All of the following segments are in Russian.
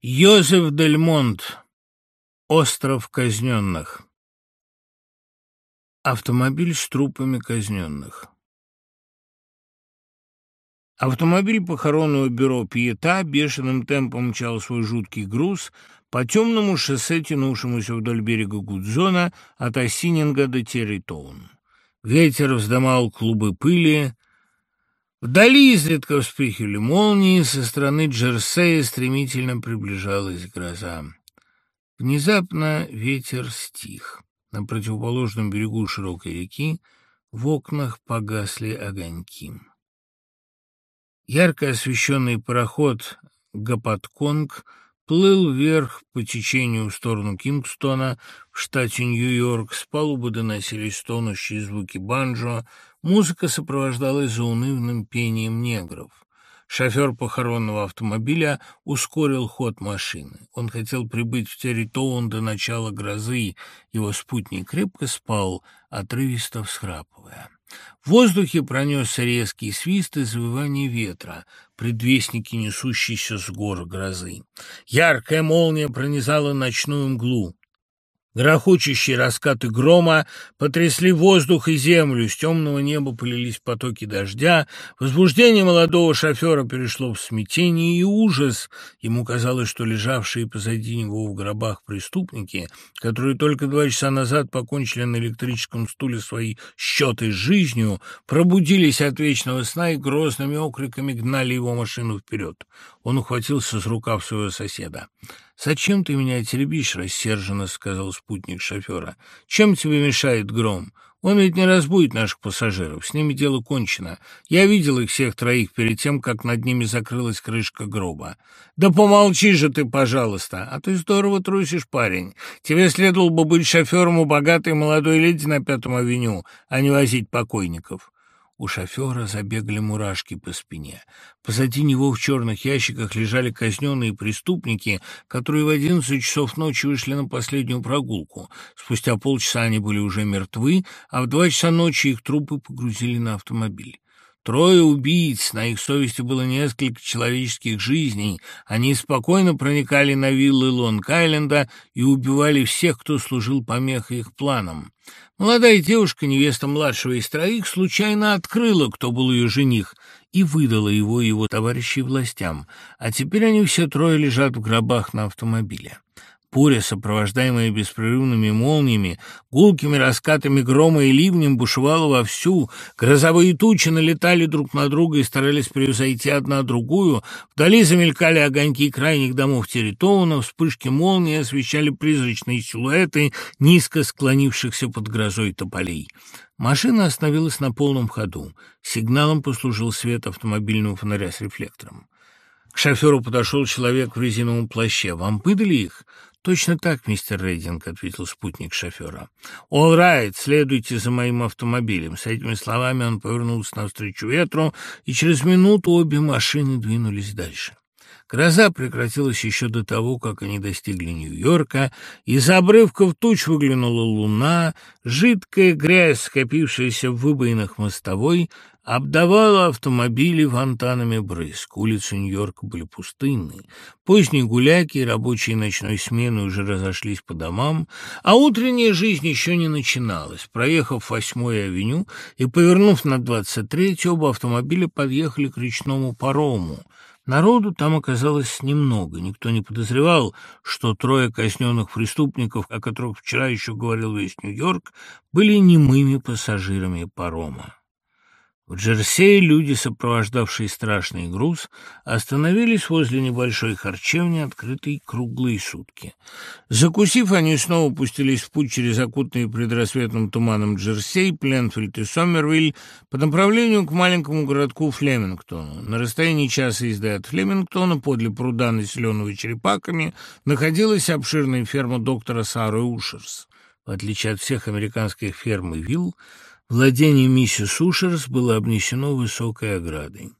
Йозеф Дель Монт. Остров казненных. Автомобиль с трупами казненных. Автомобиль похоронного бюро «Пиета» бешеным темпом мчал свой жуткий груз по темному шоссе, тянувшемуся вдоль берега Гудзона от Осининга до Территоун. Ветер вздымал клубы пыли, Вдали изредка вспыхивали молнии, со стороны Джерсея стремительно приближалась гроза. Внезапно ветер стих. На противоположном берегу широкой реки в окнах погасли огоньки. Ярко освещенный пароход «Гапатконг» плыл вверх по течению в сторону Кингстона в штате Нью-Йорк. С палубы доносились стонущие звуки банджо, Музыка сопровождалась заунывным пением негров. Шофер похоронного автомобиля ускорил ход машины. Он хотел прибыть в Территоун до начала грозы. Его спутник крепко спал, отрывисто всхрапывая. В воздухе пронесся резкий свист и завывание ветра, предвестники несущейся с гор грозы. Яркая молния пронизала ночную мглу. Грохочущие раскаты грома потрясли воздух и землю, с темного неба полились потоки дождя. Возбуждение молодого шофера перешло в смятение и ужас. Ему казалось, что лежавшие позади него в гробах преступники, которые только два часа назад покончили на электрическом стуле свои счеты с жизнью, пробудились от вечного сна и грозными окриками гнали его машину вперед. Он ухватился с рукав своего соседа. «Зачем ты меня теребишь?» — рассерженно сказал спутник шофера. «Чем тебе мешает гром? Он ведь не разбудит наших пассажиров. С ними дело кончено. Я видел их всех троих перед тем, как над ними закрылась крышка гроба. Да помолчи же ты, пожалуйста. А ты здорово трусишь, парень. Тебе следовало бы быть шофером у богатой молодой леди на Пятом авеню, а не возить покойников». У шофера забегали мурашки по спине. Позади него в черных ящиках лежали казненные преступники, которые в одиннадцать часов ночи вышли на последнюю прогулку. Спустя полчаса они были уже мертвы, а в два часа ночи их трупы погрузили на автомобиль. Трое убийц, на их совести было несколько человеческих жизней. Они спокойно проникали на виллы Лонг-Айленда и убивали всех, кто служил помехой их планам. Молодая девушка, невеста младшего из троих, случайно открыла, кто был ее жених, и выдала его и его товарищей властям, а теперь они все трое лежат в гробах на автомобиле. Буря, сопровождаемая беспрерывными молниями, гулкими раскатами грома и ливнем, бушевала вовсю. Грозовые тучи налетали друг на друга и старались превзойти одна другую. Вдали замелькали огоньки крайних домов Территоуна, вспышки молнии освещали призрачные силуэты низко склонившихся под грозой тополей. Машина остановилась на полном ходу. Сигналом послужил свет автомобильного фонаря с рефлектором. К шоферу подошел человек в резиновом плаще. «Вам выдали их?» «Точно так, мистер Рейдинг», — ответил спутник шофера. «All right, следуйте за моим автомобилем». С этими словами он повернулся навстречу ветру, и через минуту обе машины двинулись дальше. Гроза прекратилась еще до того, как они достигли Нью-Йорка. Из обрывков туч выглянула луна, жидкая грязь, скопившаяся в выбоинах мостовой, обдавала автомобили фонтанами брызг. Улицы Нью-Йорка были пустынны. Поздние гуляки и рабочие ночной смены уже разошлись по домам, а утренняя жизнь еще не начиналась. Проехав восьмую авеню и повернув на двадцать третью, оба автомобиля подъехали к речному парому — Народу там оказалось немного. Никто не подозревал, что трое казненных преступников, о которых вчера еще говорил весь Нью-Йорк, были немыми пассажирами парома. В Джерсее люди, сопровождавшие страшный груз, остановились возле небольшой харчевни, открытой круглые сутки. Закусив, они снова пустились в путь через окутанные предрассветным туманом Джерсей, Пленфильд и Сомервиль по направлению к маленькому городку Флемингтону. На расстоянии часа езды от Флемингтона, подле пруда, населенного черепаками, находилась обширная ферма доктора Сары Ушерс. В отличие от всех американских ферм и вилл, Владение миссис Ушерс было обнесено высокой оградой.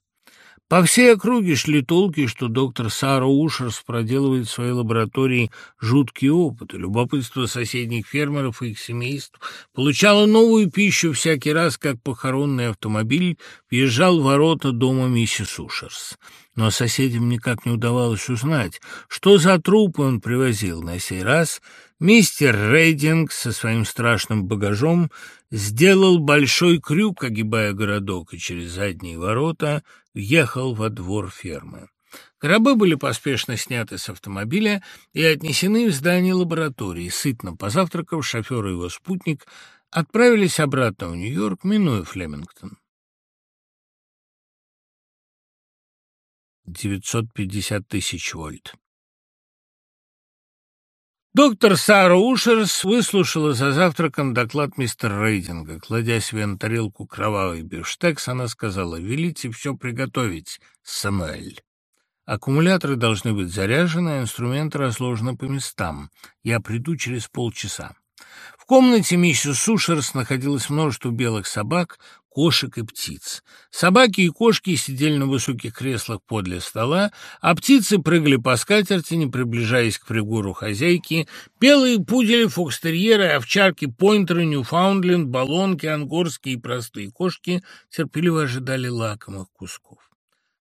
По всей округе шли толки, что доктор Сара Ушерс проделывает в своей лаборатории жуткие опыты. Любопытство соседних фермеров и их семейств получало новую пищу всякий раз, как похоронный автомобиль въезжал в ворота дома миссис Ушерс. Но соседям никак не удавалось узнать, что за трупы он привозил на сей раз. Мистер Рейдинг со своим страшным багажом сделал большой крюк, огибая городок, и через задние ворота въехал во двор фермы. Гробы были поспешно сняты с автомобиля и отнесены в здание лаборатории. Сытно позавтракав, шофер и его спутник отправились обратно в Нью-Йорк, минуя Флемингтон. 950 тысяч вольт. Доктор Сара Ушерс выслушала за завтраком доклад мистера Рейдинга. Кладя себе на тарелку кровавый бифштекс, она сказала, «Велите все приготовить, Самуэль». Аккумуляторы должны быть заряжены, а инструменты разложены по местам. Я приду через полчаса. В комнате миссис Сушерс находилось множество белых собак, кошек и птиц. Собаки и кошки сидели на высоких креслах подле стола, а птицы прыгали по скатерти, не приближаясь к пригору хозяйки. Белые пудели, фокстерьеры, овчарки, пойнтеры, ньюфаундленд, баллонки, ангорские и простые кошки терпеливо ожидали лакомых кусков.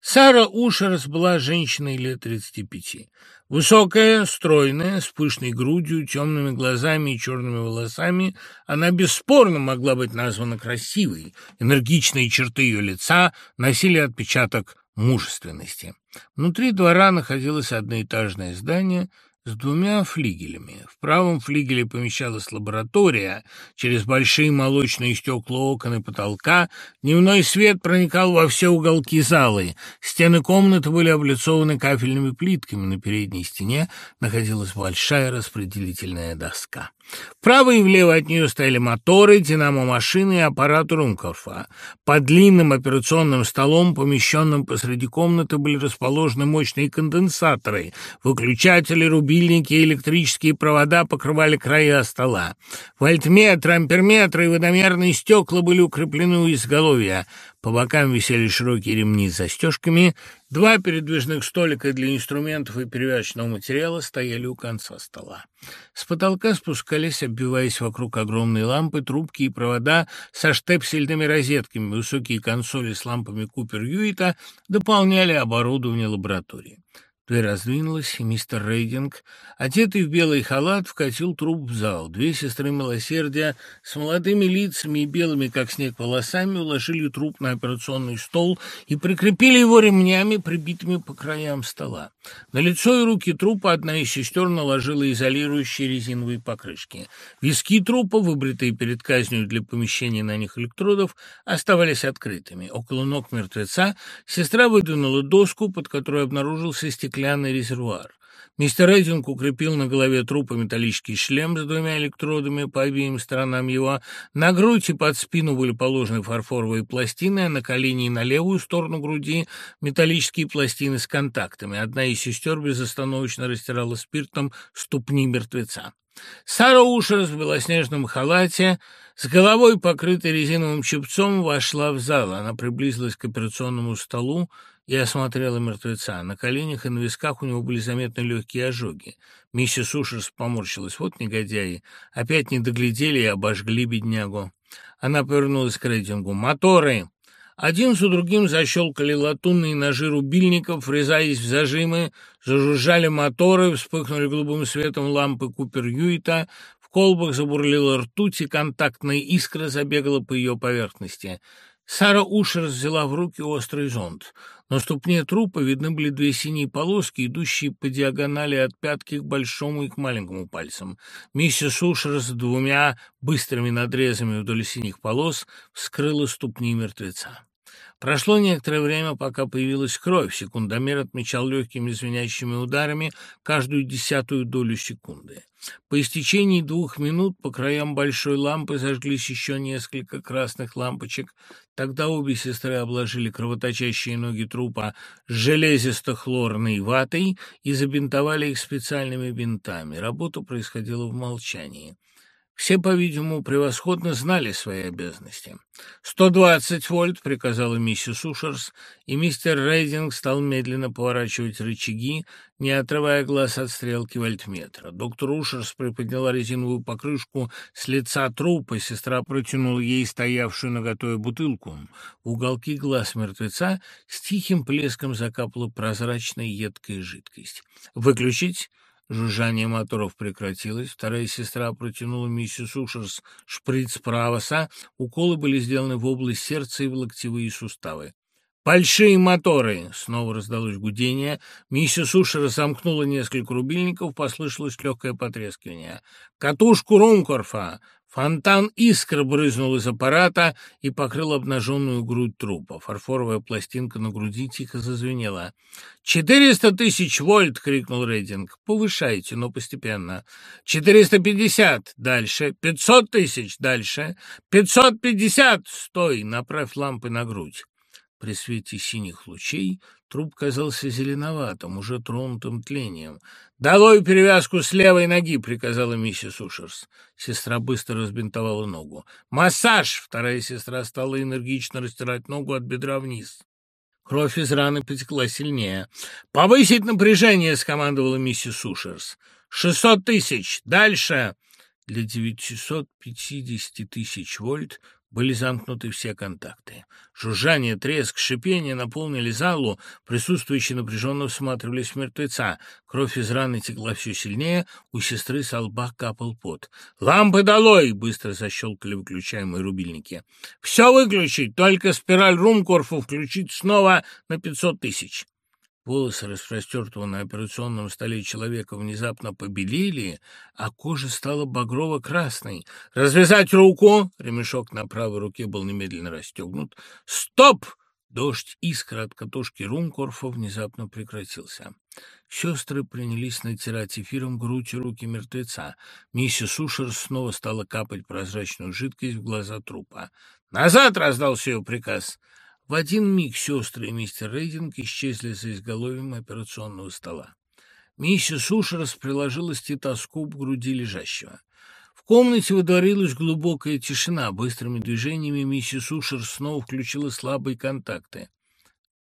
Сара Ушерс была женщиной лет тридцати пяти. Высокая, стройная, с пышной грудью, темными глазами и черными волосами, она бесспорно могла быть названа красивой. Энергичные черты ее лица носили отпечаток мужественности. Внутри двора находилось одноэтажное здание – с двумя флигелями. В правом флигеле помещалась лаборатория. Через большие молочные стекла окон и потолка дневной свет проникал во все уголки залы. Стены комнаты были облицованы кафельными плитками. На передней стене находилась большая распределительная доска. Вправо и влево от нее стояли моторы, динамо-машины и аппарат Румкорфа. Под длинным операционным столом, помещенным посреди комнаты, были расположены мощные конденсаторы, выключатели, рубильники и электрические провода покрывали края стола. Вольтметры, амперметры и водомерные стекла были укреплены у изголовья. По бокам висели широкие ремни с застежками. Два передвижных столика для инструментов и перевязочного материала стояли у конца стола. С потолка спускались, оббиваясь вокруг огромной лампы, трубки и провода со штепсельными розетками. Высокие консоли с лампами Купер-Юита дополняли оборудование лаборатории. Дверь раздвинулась, и мистер Рейдинг, одетый в белый халат, вкатил труп в зал. Две сестры милосердия с молодыми лицами и белыми, как снег, волосами уложили труп на операционный стол и прикрепили его ремнями, прибитыми по краям стола. На лицо и руки трупа одна из сестер наложила изолирующие резиновые покрышки. Виски трупа, выбритые перед казнью для помещения на них электродов, оставались открытыми. Около ног мертвеца сестра выдвинула доску, под которой обнаружился стеклянный стеклянный резервуар. Мистер Эдинг укрепил на голове трупа металлический шлем с двумя электродами по обеим сторонам его. На грудь и под спину были положены фарфоровые пластины, а на колени и на левую сторону груди металлические пластины с контактами. Одна из сестер безостановочно растирала спиртом ступни мертвеца. Сара Ушерс в белоснежном халате, с головой покрытой резиновым чепцом, вошла в зал. Она приблизилась к операционному столу, и осмотрела мертвеца. На коленях и на висках у него были заметны легкие ожоги. Миссис Ушерс поморщилась. Вот негодяи. Опять не доглядели и обожгли беднягу. Она повернулась к рейтингу. «Моторы!» Один за другим защелкали латунные ножи рубильников, врезаясь в зажимы, зажужжали моторы, вспыхнули голубым светом лампы Купер Юита, в колбах забурлила ртуть, и контактная искра забегала по ее поверхности. Сара Ушер взяла в руки острый зонт. На ступне трупа видны были две синие полоски, идущие по диагонали от пятки к большому и к маленькому пальцам. Миссис Ушер с двумя быстрыми надрезами вдоль синих полос вскрыла ступни мертвеца. Прошло некоторое время, пока появилась кровь. Секундомер отмечал легкими звенящими ударами каждую десятую долю секунды. По истечении двух минут по краям большой лампы зажглись еще несколько красных лампочек. Тогда обе сестры обложили кровоточащие ноги трупа железисто-хлорной ватой и забинтовали их специальными бинтами. Работа происходила в молчании. Все, по-видимому, превосходно знали свои обязанности. «Сто двадцать вольт», — приказала миссис Ушерс, и мистер Рейдинг стал медленно поворачивать рычаги, не отрывая глаз от стрелки вольтметра. Доктор Ушерс приподняла резиновую покрышку с лица трупа, сестра протянула ей стоявшую наготове бутылку. В уголки глаз мертвеца с тихим плеском закапала прозрачная едкая жидкость. «Выключить?» Жужжание моторов прекратилось. Вторая сестра протянула миссис Ушерс шприц правоса. Уколы были сделаны в область сердца и в локтевые суставы. «Большие моторы!» — снова раздалось гудение. Миссис Ушер замкнула несколько рубильников, послышалось легкое потрескивание. «Катушку Румкорфа! Фонтан искр брызнул из аппарата и покрыл обнаженную грудь трупа. Фарфоровая пластинка на груди тихо зазвенела. «Четыреста тысяч вольт!» — крикнул Рейдинг. «Повышайте, но постепенно. Четыреста пятьдесят! Дальше! Пятьсот тысяч! Дальше! Пятьсот пятьдесят! Стой! Направь лампы на грудь!» При свете синих лучей труп казался зеленоватым, уже тронутым тлением. «Долой перевязку с левой ноги!» — приказала миссис Ушерс. Сестра быстро разбинтовала ногу. «Массаж!» — вторая сестра стала энергично растирать ногу от бедра вниз. Кровь из раны потекла сильнее. «Повысить напряжение!» — скомандовала миссис Ушерс. «Шестьсот тысяч! Дальше!» Для девятисот пятидесяти тысяч вольт были замкнуты все контакты. Жужжание, треск, шипение наполнили залу, присутствующие напряженно всматривались в мертвеца. Кровь из раны текла все сильнее, у сестры с лба капал пот. «Лампы долой!» — быстро защелкали выключаемые рубильники. «Все выключить! Только спираль Румкорфу включить снова на пятьсот тысяч!» Волосы распростертого на операционном столе человека внезапно побелели, а кожа стала багрово-красной. «Развязать руку!» Ремешок на правой руке был немедленно расстегнут. «Стоп!» Дождь искр от катушки Румкорфа внезапно прекратился. Сестры принялись натирать эфиром грудь и руки мертвеца. Миссис Ушер снова стала капать прозрачную жидкость в глаза трупа. «Назад!» — раздался ее приказ. В один миг сестры и мистер Рейдинг исчезли за изголовьем операционного стола. Миссис Ушерс приложила стетоскоп к груди лежащего. В комнате водворилась глубокая тишина. Быстрыми движениями миссис Ушерс снова включила слабые контакты.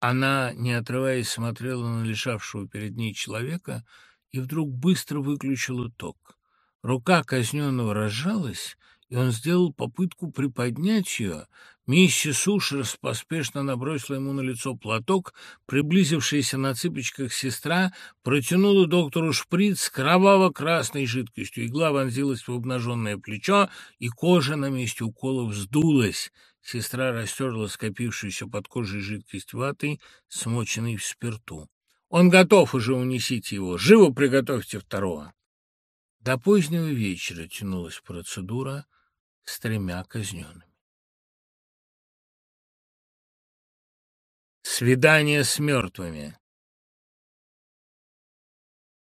Она, не отрываясь, смотрела на лежавшего перед ней человека и вдруг быстро выключила ток. Рука казненного разжалась, и он сделал попытку приподнять ее. Миссис Ушерс поспешно набросила ему на лицо платок, приблизившаяся на цыпочках сестра протянула доктору шприц с кроваво-красной жидкостью. Игла вонзилась в обнаженное плечо, и кожа на месте укола вздулась. Сестра растерла скопившуюся под кожей жидкость ватой, смоченной в спирту. «Он готов уже, унесите его! Живо приготовьте второго!» До позднего вечера тянулась процедура, с тремя казненными. Свидание с мертвыми.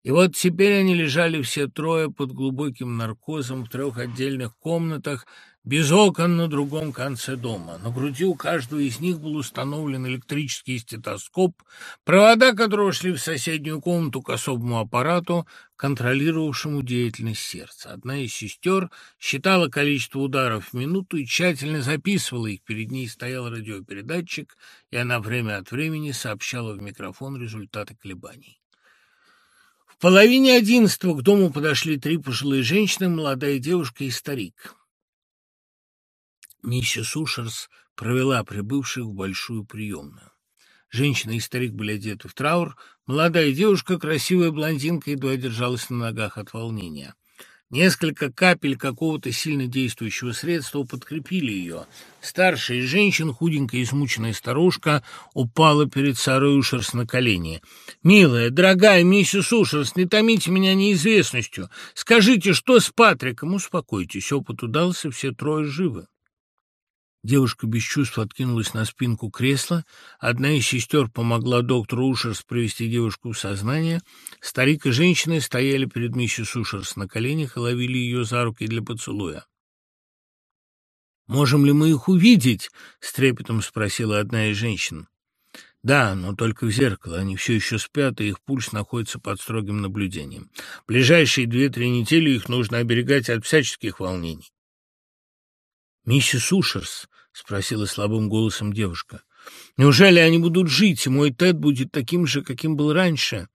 И вот теперь они лежали все трое под глубоким наркозом в трех отдельных комнатах, без окон на другом конце дома. На груди у каждого из них был установлен электрический стетоскоп, провода которого шли в соседнюю комнату к особому аппарату, контролировавшему деятельность сердца. Одна из сестер считала количество ударов в минуту и тщательно записывала их. Перед ней стоял радиопередатчик, и она время от времени сообщала в микрофон результаты колебаний. В половине одиннадцатого к дому подошли три пожилые женщины, молодая девушка и старик. Миссис Ушерс провела прибывших в большую приемную. Женщина и старик были одеты в траур. Молодая девушка, красивая блондинка, едва держалась на ногах от волнения. Несколько капель какого-то сильно действующего средства подкрепили ее. Старшая из женщин, худенькая и смученная старушка, упала перед Сарой Ушерс на колени. «Милая, дорогая миссис Ушерс, не томите меня неизвестностью. Скажите, что с Патриком?» «Успокойтесь, опыт удался, все трое живы». Девушка без чувств откинулась на спинку кресла. Одна из сестер помогла доктору Ушерс привести девушку в сознание. Старик и женщина стояли перед миссис Ушерс на коленях и ловили ее за руки для поцелуя. «Можем ли мы их увидеть?» — с трепетом спросила одна из женщин. Да, но только в зеркало. Они все еще спят, и их пульс находится под строгим наблюдением. Ближайшие две-три недели их нужно оберегать от всяческих волнений. «Миссис Ушерс?» — спросила слабым голосом девушка. «Неужели они будут жить, и мой Тед будет таким же, каким был раньше?»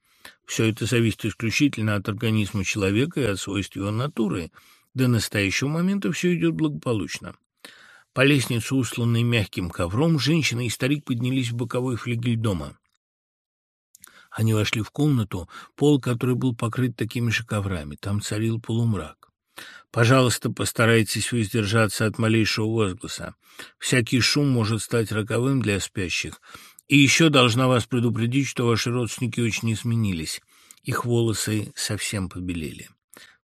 Все это зависит исключительно от организма человека и от свойств его натуры. До настоящего момента все идет благополучно. По лестнице, усланной мягким ковром, женщина и старик поднялись в боковой флигель дома. Они вошли в комнату, пол которой был покрыт такими же коврами. Там царил полумрак. Пожалуйста, постарайтесь воздержаться от малейшего возгласа. Всякий шум может стать роковым для спящих. И еще должна вас предупредить, что ваши родственники очень изменились. Их волосы совсем побелели.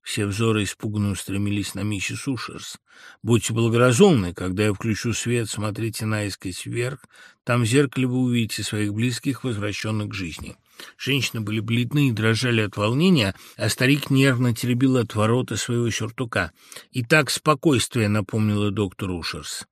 Все взоры испуганно устремились на миссис Ушерс. «Будьте благоразумны, когда я включу свет, смотрите наискось вверх. Там в зеркале вы увидите своих близких, возвращенных к жизни». Женщины были бледны и дрожали от волнения, а старик нервно теребил от ворота своего сюртука. «И так спокойствие», — напомнила доктор Ушерс.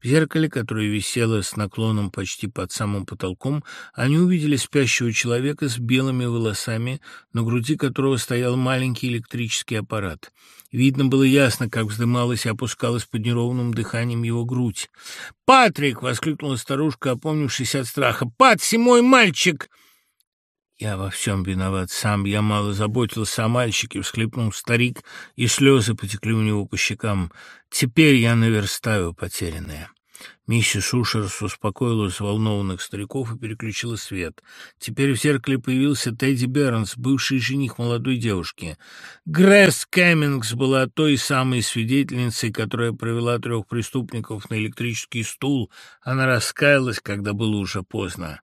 В зеркале, которое висело с наклоном почти под самым потолком, они увидели спящего человека с белыми волосами, на груди которого стоял маленький электрический аппарат. Видно было ясно, как вздымалась и опускалась под неровным дыханием его грудь. «Патрик!» — воскликнула старушка, опомнившись от страха. «Патси, мой мальчик!» «Я во всем виноват сам, я мало заботился о мальчике», — всхлипнул старик, и слезы потекли у него по щекам. «Теперь я наверстаю потерянное». Миссис Ушерс успокоила взволнованных стариков и переключила свет. Теперь в зеркале появился Тедди Бернс, бывший жених молодой девушки. Гресс Кэммингс была той самой свидетельницей, которая провела трех преступников на электрический стул. Она раскаялась, когда было уже поздно.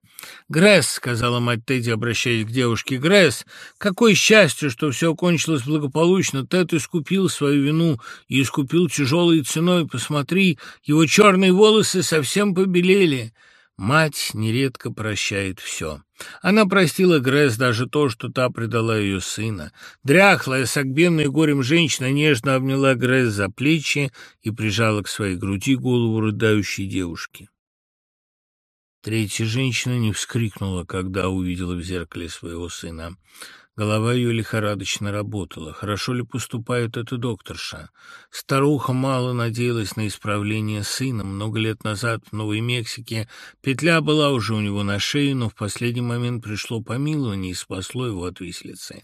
«Гресс», — сказала мать Тедди, обращаясь к девушке, — «Гресс, какое счастье, что все кончилось благополучно. Тед искупил свою вину и искупил тяжелой ценой. Посмотри, его черные волосы совсем побелели». Мать нередко прощает все. Она простила Гресс даже то, что та предала ее сына. Дряхлая, согбенная горем женщина нежно обняла Гресс за плечи и прижала к своей груди голову рыдающей девушки. Третья женщина не вскрикнула, когда увидела в зеркале своего сына. Голова ее лихорадочно работала. Хорошо ли поступает эта докторша? Старуха мало надеялась на исправление сына. Много лет назад в Новой Мексике петля была уже у него на шее, но в последний момент пришло помилование и спасло его от виселицы.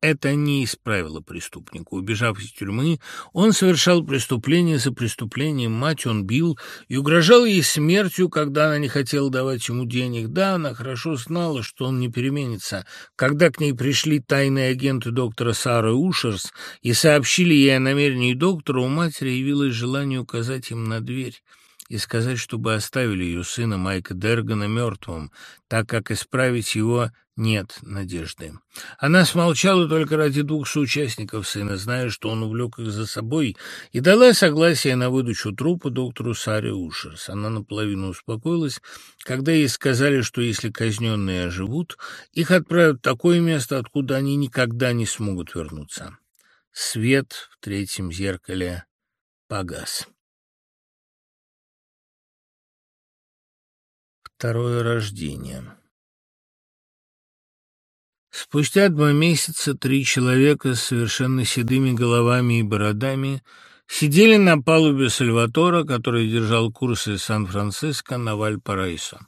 Это не исправило преступника. Убежав из тюрьмы, он совершал преступление за преступлением. Мать он бил и угрожал ей смертью, когда она не хотела давать ему денег. Да, она хорошо знала, что он не переменится. Когда к ней пришли тайные агенты доктора Сары Ушерс и сообщили ей о намерении доктора, у матери явилось желание указать им на дверь и сказать, чтобы оставили ее сына Майка Дергана мертвым, так как исправить его нет надежды. Она смолчала только ради двух соучастников сына, зная, что он увлек их за собой, и дала согласие на выдачу трупа доктору Саре Ушерс. Она наполовину успокоилась, когда ей сказали, что если казненные оживут, их отправят в такое место, откуда они никогда не смогут вернуться. Свет в третьем зеркале погас. Второе рождение Спустя два месяца три человека с совершенно седыми головами и бородами сидели на палубе Сальватора, который держал курс из Сан-Франциско на Вальпараисо.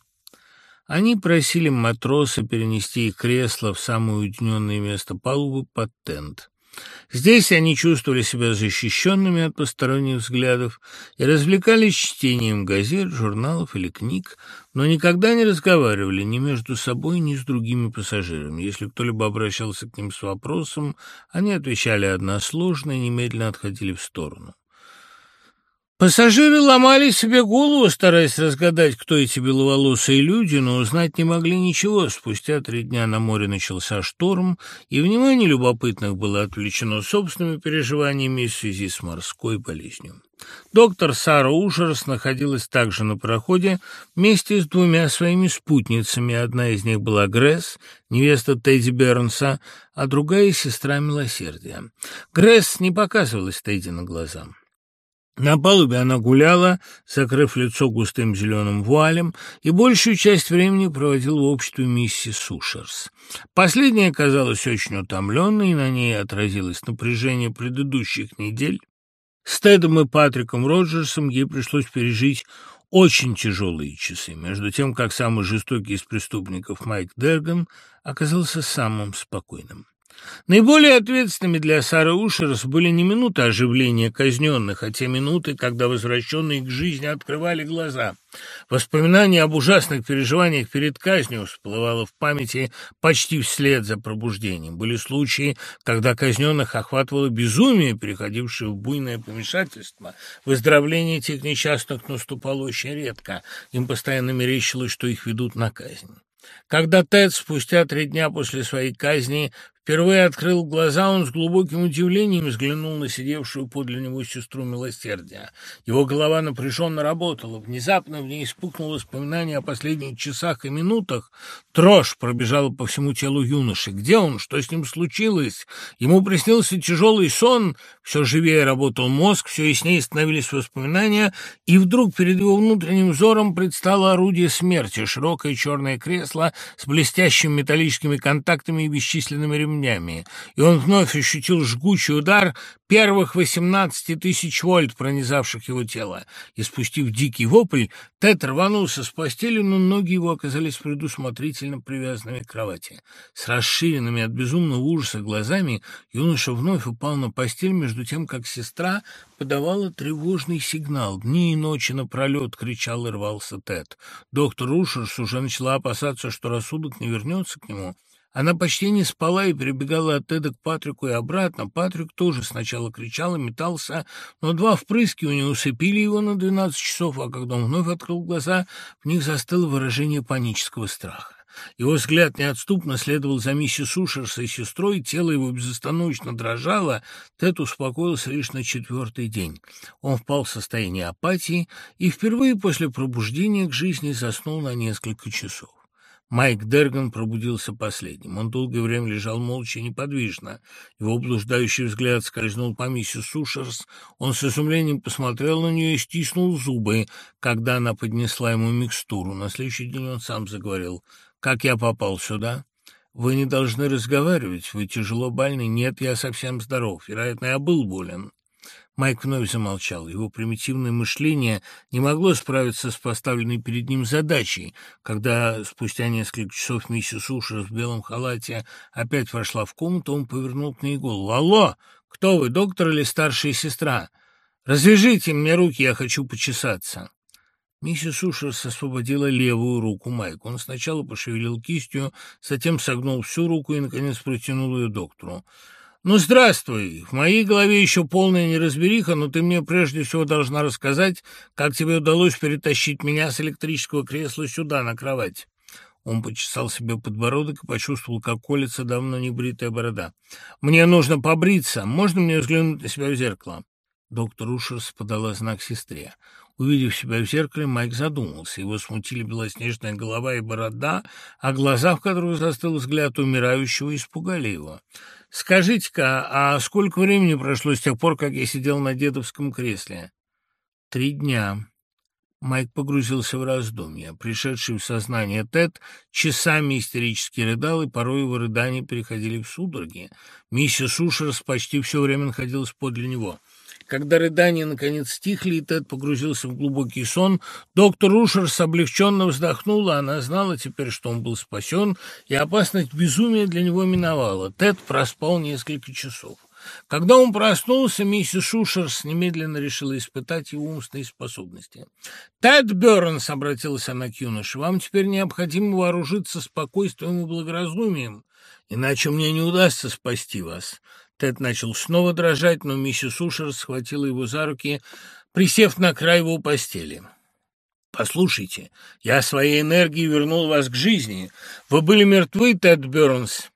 Они просили матроса перенести их кресло в самое уединенное место палубы под тент. Здесь они чувствовали себя защищенными от посторонних взглядов и развлекались чтением газет, журналов или книг, но никогда не разговаривали ни между собой, ни с другими пассажирами. Если кто-либо обращался к ним с вопросом, они отвечали односложно и немедленно отходили в сторону. Пассажиры ломали себе голову, стараясь разгадать, кто эти беловолосые люди, но узнать не могли ничего. Спустя три дня на море начался шторм, и внимание любопытных было отвлечено собственными переживаниями в связи с морской болезнью. Доктор Сара Ушерс находилась также на пароходе вместе с двумя своими спутницами. Одна из них была Гресс, невеста Тедди Бернса, а другая — сестра Милосердия. Гресс не показывалась Тедди на глаза. На палубе она гуляла, закрыв лицо густым зеленым вуалем, и большую часть времени проводила в обществе миссис Сушерс. Последняя казалась очень утомленной, и на ней отразилось напряжение предыдущих недель. С Тедом и Патриком Роджерсом ей пришлось пережить очень тяжелые часы, между тем, как самый жестокий из преступников Майк Дерган оказался самым спокойным. Наиболее ответственными для Сары Ушерс были не минуты оживления казненных, а те минуты, когда возвращенные к жизни открывали глаза. Воспоминание об ужасных переживаниях перед казнью всплывало в памяти почти вслед за пробуждением. Были случаи, когда казненных охватывало безумие, переходившее в буйное помешательство. Выздоровление этих несчастных наступало очень редко. Им постоянно мерещилось, что их ведут на казнь. Когда Тед спустя три дня после своей казни Впервые открыл глаза, он с глубоким удивлением взглянул на сидевшую подле него сестру милосердия. Его голова напряженно работала. Внезапно в ней испугнуло воспоминание о последних часах и минутах. Дрожь пробежала по всему телу юноши. Где он? Что с ним случилось? Ему приснился тяжелый сон. Все живее работал мозг, все яснее становились воспоминания, и вдруг перед его внутренним взором предстало орудие смерти, широкое черное кресло с блестящими металлическими контактами и бесчисленными ремнями камнями, и он вновь ощутил жгучий удар первых восемнадцати тысяч вольт, пронизавших его тело. И спустив дикий вопль, Тед рванулся с постели, но ноги его оказались предусмотрительно привязанными к кровати. С расширенными от безумного ужаса глазами юноша вновь упал на постель, между тем, как сестра подавала тревожный сигнал. Дни и ночи напролет кричал и рвался Тед. Доктор Ушерс уже начала опасаться, что рассудок не вернется к нему — она почти не спала и перебегала от Теда к Патрику и обратно. Патрик тоже сначала кричал и метался, но два впрыскивания усыпили его на двенадцать часов, а когда он вновь открыл глаза, в них застыло выражение панического страха. Его взгляд неотступно следовал за миссис Ушерс и сестрой, тело его безостановочно дрожало. Тед успокоился лишь на четвертый день. Он впал в состояние апатии и впервые после пробуждения к жизни заснул на несколько часов. Майк Дерган пробудился последним. Он долгое время лежал молча и неподвижно. Его блуждающий взгляд скользнул по миссис Сушерс. Он с изумлением посмотрел на нее и стиснул зубы, когда она поднесла ему микстуру. На следующий день он сам заговорил. «Как я попал сюда?» «Вы не должны разговаривать. Вы тяжело больны. Нет, я совсем здоров. Вероятно, я был болен». Майк вновь замолчал. Его примитивное мышление не могло справиться с поставленной перед ним задачей. Когда спустя несколько часов миссис Ушер в белом халате опять вошла в комнату, он повернул к ней голову. «Алло! Кто вы, доктор или старшая сестра? Развяжите мне руки, я хочу почесаться». Миссис Ушерс освободила левую руку Майку. Он сначала пошевелил кистью, затем согнул всю руку и, наконец, протянул ее доктору. «Ну, здравствуй. В моей голове еще полная неразбериха, но ты мне прежде всего должна рассказать, как тебе удалось перетащить меня с электрического кресла сюда, на кровать». Он почесал себе подбородок и почувствовал, как колется давно небритая борода. «Мне нужно побриться. Можно мне взглянуть на себя в зеркало?» Доктор Ушерс подала знак сестре. Увидев себя в зеркале, Майк задумался. Его смутили белоснежная голова и борода, а глаза, в которых застыл взгляд умирающего, испугали его. «Скажите-ка, а сколько времени прошло с тех пор, как я сидел на дедовском кресле?» «Три дня». Майк погрузился в раздумья. Пришедший в сознание Тед часами истерически рыдал, и порой его рыдания переходили в судороги. Миссис Ушерс почти все время находилась подле него. Когда рыдания наконец стихли, и Тед погрузился в глубокий сон, доктор Ушерс облегченно вздохнула. Она знала теперь, что он был спасен, и опасность безумия для него миновала. Тед проспал несколько часов. Когда он проснулся, миссис Ушерс немедленно решила испытать его умственные способности. «Тед Бернс», — обратилась она к юноше, — «вам теперь необходимо вооружиться спокойствием и благоразумием, иначе мне не удастся спасти вас. Тед начал снова дрожать, но миссис Ушер схватила его за руки, присев на край его постели. «Послушайте, я своей энергией вернул вас к жизни. Вы были мертвы, Тед Бернс,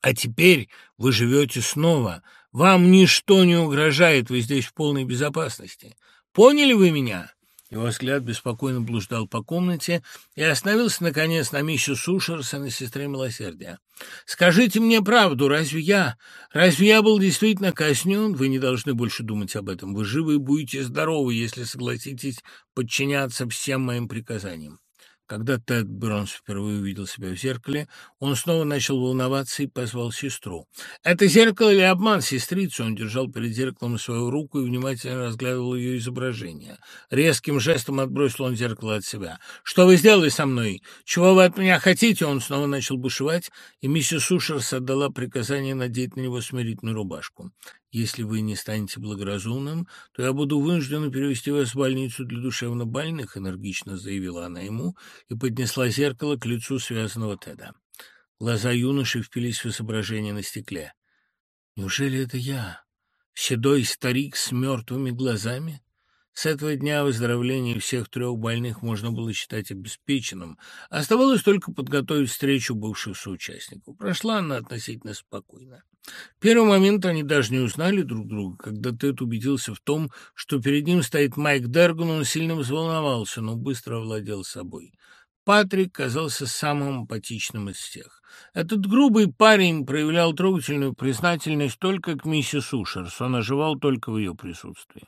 а теперь вы живете снова. Вам ничто не угрожает, вы здесь в полной безопасности. Поняли вы меня?» Его взгляд беспокойно блуждал по комнате и остановился, наконец, на миссис Сушерс и сестре милосердия. «Скажите мне правду, разве я... Разве я был действительно казнен? Вы не должны больше думать об этом. Вы живы и будете здоровы, если согласитесь подчиняться всем моим приказаниям. Когда Тед Бронс впервые увидел себя в зеркале, он снова начал волноваться и позвал сестру. «Это зеркало или обман, сестрица?» Он держал перед зеркалом свою руку и внимательно разглядывал ее изображение. Резким жестом отбросил он зеркало от себя. «Что вы сделали со мной? Чего вы от меня хотите?» Он снова начал бушевать, и миссис Ушерс отдала приказание надеть на него смирительную рубашку. Если вы не станете благоразумным, то я буду вынуждена перевести вас в больницу для душевнобольных», — энергично заявила она ему и поднесла зеркало к лицу связанного Теда. Глаза юноши впились в изображение на стекле. «Неужели это я? Седой старик с мертвыми глазами?» С этого дня выздоровление всех трех больных можно было считать обеспеченным. Оставалось только подготовить встречу бывших соучастников. Прошла она относительно спокойно. В первый момент они даже не узнали друг друга. Когда Тед убедился в том, что перед ним стоит Майк Дерган, он сильно взволновался, но быстро овладел собой. Патрик казался самым апатичным из всех. Этот грубый парень проявлял трогательную признательность только к миссис Ушерс, он оживал только в ее присутствии.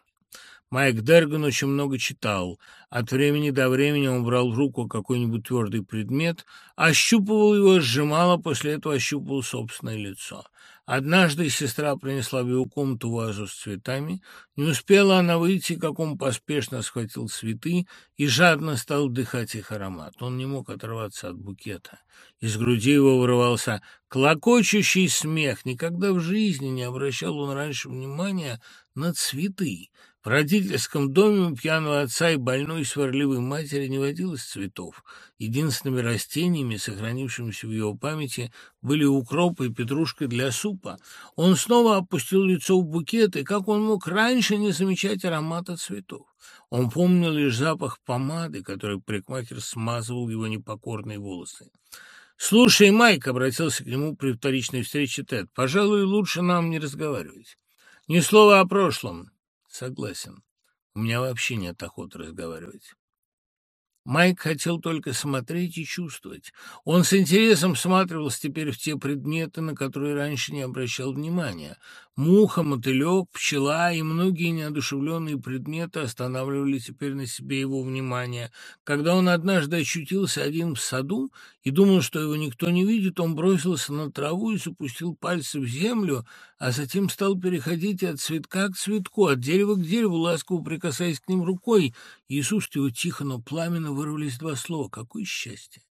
Майк Дерган очень много читал. От времени до времени он брал в руку какой-нибудь твердый предмет, ощупывал его, сжимал, а после этого ощупывал собственное лицо. Однажды сестра принесла в его комнату вазу с цветами. Не успела она выйти, как он поспешно схватил цветы и жадно стал вдыхать их аромат. Он не мог оторваться от букета. Из груди его вырывался клокочущий смех. Никогда в жизни не обращал он раньше внимания на цветы. В родительском доме у пьяного отца и больной сварливой матери не водилось цветов. Единственными растениями, сохранившимися в его памяти, были укроп и петрушка для супа. Он снова опустил лицо в букет, и как он мог раньше не замечать аромата цветов? Он помнил лишь запах помады, который парикмахер смазывал его непокорные волосы. «Слушай, Майк», — обратился к нему при вторичной встрече Тед, — «пожалуй, лучше нам не разговаривать. Ни слова о прошлом. Согласен. У меня вообще нет охоты разговаривать. Майк хотел только смотреть и чувствовать. Он с интересом всматривался теперь в те предметы, на которые раньше не обращал внимания. Муха, мотылек, пчела и многие неодушевленные предметы останавливали теперь на себе его внимание. Когда он однажды очутился один в саду и думал, что его никто не видит, он бросился на траву и запустил пальцы в землю, а затем стал переходить от цветка к цветку, от дерева к дереву, ласково прикасаясь к ним рукой. Иисус его тихо, но пламенно вырвались два слова. Какое счастье!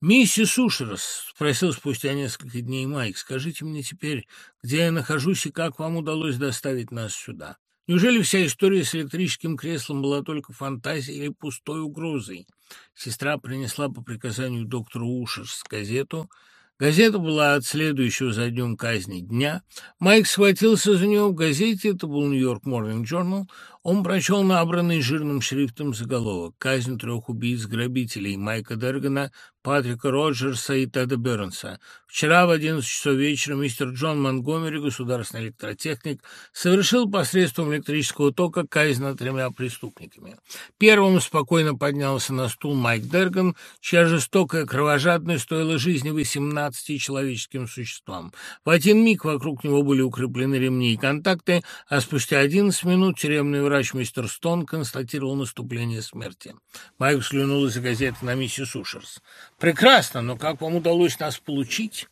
«Миссис Ушерс», — спросил спустя несколько дней Майк, — «скажите мне теперь, где я нахожусь и как вам удалось доставить нас сюда? Неужели вся история с электрическим креслом была только фантазией или пустой угрозой?» Сестра принесла по приказанию доктора Ушерс газету — Газета была от следующего за днем казни дня. Майк схватился за нее в газете, это был «Нью-Йорк Морнинг Джорнал». Он прочел набранный жирным шрифтом заголовок «Казнь трех убийц-грабителей» Майка Дергана Патрика Роджерса и Теда Бернса. Вчера в 11 часов вечера мистер Джон Монгомери, государственный электротехник, совершил посредством электрического тока казнь над тремя преступниками. Первым спокойно поднялся на стул Майк Дерган, чья жестокая кровожадность стоила жизни 18 человеческим существам. В один миг вокруг него были укреплены ремни и контакты, а спустя 11 минут тюремный врач мистер Стон констатировал наступление смерти. Майк взглянул из газеты на миссис Ушерс. Прекрасно, но как вам удалось нас получить?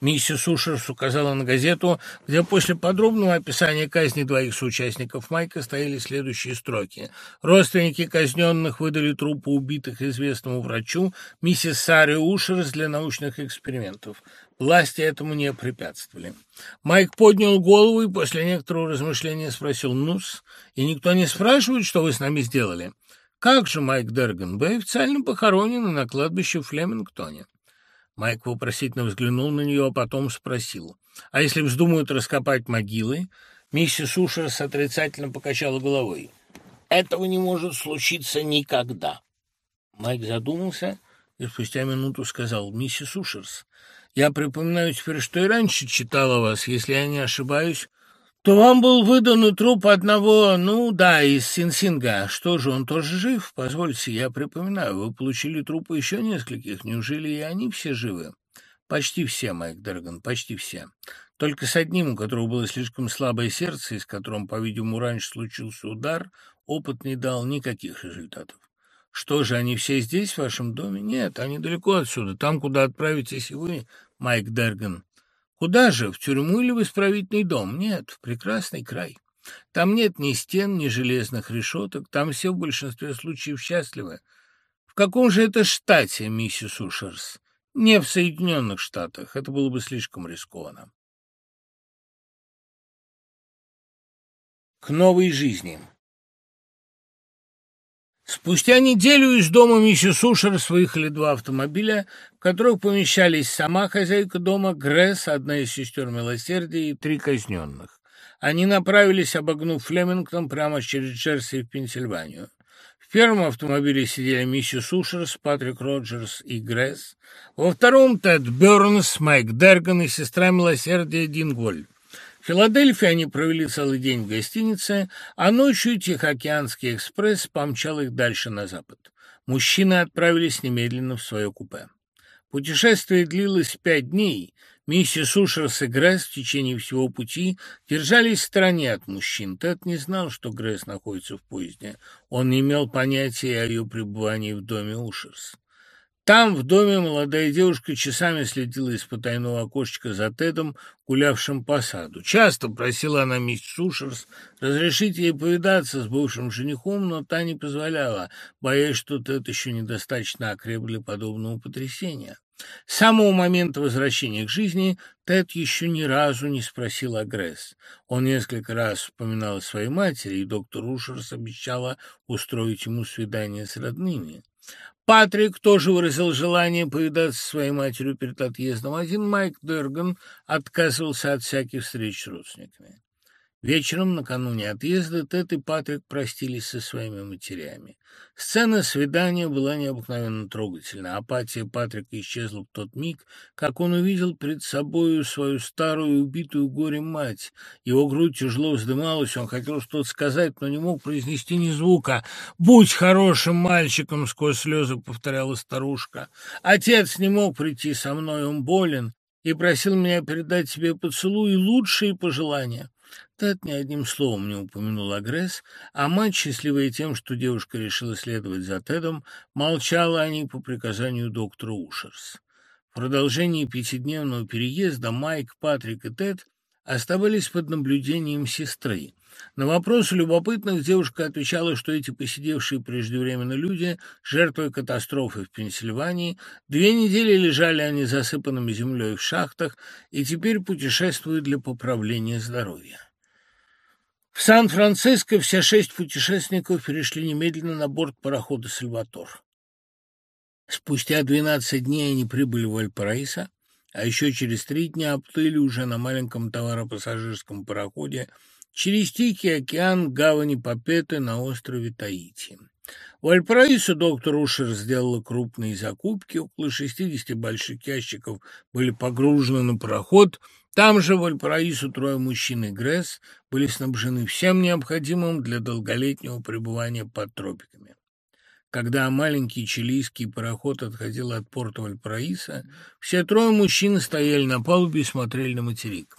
Миссис Ушерс указала на газету, где после подробного описания казни двоих соучастников Майка стояли следующие строки. Родственники казненных выдали трупы убитых известному врачу миссис Саре Ушерс для научных экспериментов. Власти этому не препятствовали. Майк поднял голову и после некоторого размышления спросил «Нус, и никто не спрашивает, что вы с нами сделали?» «Как же, Майк Дерган, вы официально похоронены на кладбище в Флемингтоне?» Майк вопросительно взглянул на нее, а потом спросил. «А если вздумают раскопать могилы?» Миссис Ушерс отрицательно покачала головой. «Этого не может случиться никогда». Майк задумался и спустя минуту сказал. «Миссис Ушерс, я припоминаю теперь, что и раньше читала вас. Если я не ошибаюсь, что вам был выдан и труп одного, ну да, из Синсинга. Что же, он тоже жив? Позвольте, я припоминаю, вы получили трупы еще нескольких. Неужели и они все живы? Почти все, Майк Дерган, почти все. Только с одним, у которого было слишком слабое сердце, и с которым, по-видимому, раньше случился удар, опыт не дал никаких результатов. Что же, они все здесь, в вашем доме? Нет, они далеко отсюда, там, куда отправитесь и вы, Майк Дерган. Куда же, в тюрьму или в исправительный дом? Нет, в прекрасный край. Там нет ни стен, ни железных решеток, там все в большинстве случаев счастливы. В каком же это штате, миссис Ушерс? Не в Соединенных Штатах, это было бы слишком рискованно. К новой жизни. Спустя неделю из дома миссис Ушерс выехали два автомобиля, в которых помещались сама хозяйка дома, Гресс, одна из сестер Милосердия и три казненных. Они направились, обогнув Флемингтон, прямо через Джерси в Пенсильванию. В первом автомобиле сидели миссис Ушерс, Патрик Роджерс и Гресс. Во втором — Тед Бернс, Майк Дерган и сестра Милосердия Дин Голь. Филадельфии они провели целый день в гостинице, а ночью Тихоокеанский экспресс помчал их дальше на запад. Мужчины отправились немедленно в свое купе. Путешествие длилось пять дней. Миссис Ушерс и Гресс в течение всего пути держались в стороне от мужчин. Тед не знал, что Гресс находится в поезде. Он не имел понятия о ее пребывании в доме Ушерс. Там, в доме, молодая девушка часами следила из потайного окошечка за Тедом, гулявшим по саду. Часто просила она мисс Сушерс разрешить ей повидаться с бывшим женихом, но та не позволяла, боясь, что Тед еще недостаточно окреп для подобного потрясения. С самого момента возвращения к жизни Тед еще ни разу не спросил о Гресс. Он несколько раз вспоминал о своей матери, и доктор Ушерс обещала устроить ему свидание с родными. Патрик тоже выразил желание повидаться со своей матерью перед отъездом. Один Майк Дерган отказывался от всяких встреч с родственниками. Вечером, накануне отъезда, Тед и Патрик простились со своими матерями. Сцена свидания была необыкновенно трогательна. Апатия Патрика исчезла в тот миг, как он увидел перед собою свою старую убитую горем мать. Его грудь тяжело вздымалась, он хотел что-то сказать, но не мог произнести ни звука. «Будь хорошим мальчиком!» — сквозь слезы повторяла старушка. «Отец не мог прийти со мной, он болен, и просил меня передать тебе поцелуй и лучшие пожелания». Тед ни одним словом не упомянул Агресс, а мать, счастливая тем, что девушка решила следовать за Тедом, молчала о ней по приказанию доктора Ушерс. В продолжении пятидневного переезда Майк, Патрик и Тед оставались под наблюдением сестры. На вопросы любопытных девушка отвечала, что эти посидевшие преждевременно люди – жертвы катастрофы в Пенсильвании, две недели лежали они засыпанными землей в шахтах и теперь путешествуют для поправления здоровья. В Сан-Франциско все шесть путешественников перешли немедленно на борт парохода «Сальватор». Спустя двенадцать дней они прибыли в Альпараисо, а еще через три дня оплыли уже на маленьком товаропассажирском пароходе через Тихий океан гавани Папеты на острове Таити. В Альпараисо доктор Ушер сделала крупные закупки, около 60 больших ящиков были погружены на пароход – там же в Альпараису трое мужчин и Гресс были снабжены всем необходимым для долголетнего пребывания под тропиками. Когда маленький чилийский пароход отходил от порта Вальпараиса, все трое мужчин стояли на палубе и смотрели на материк.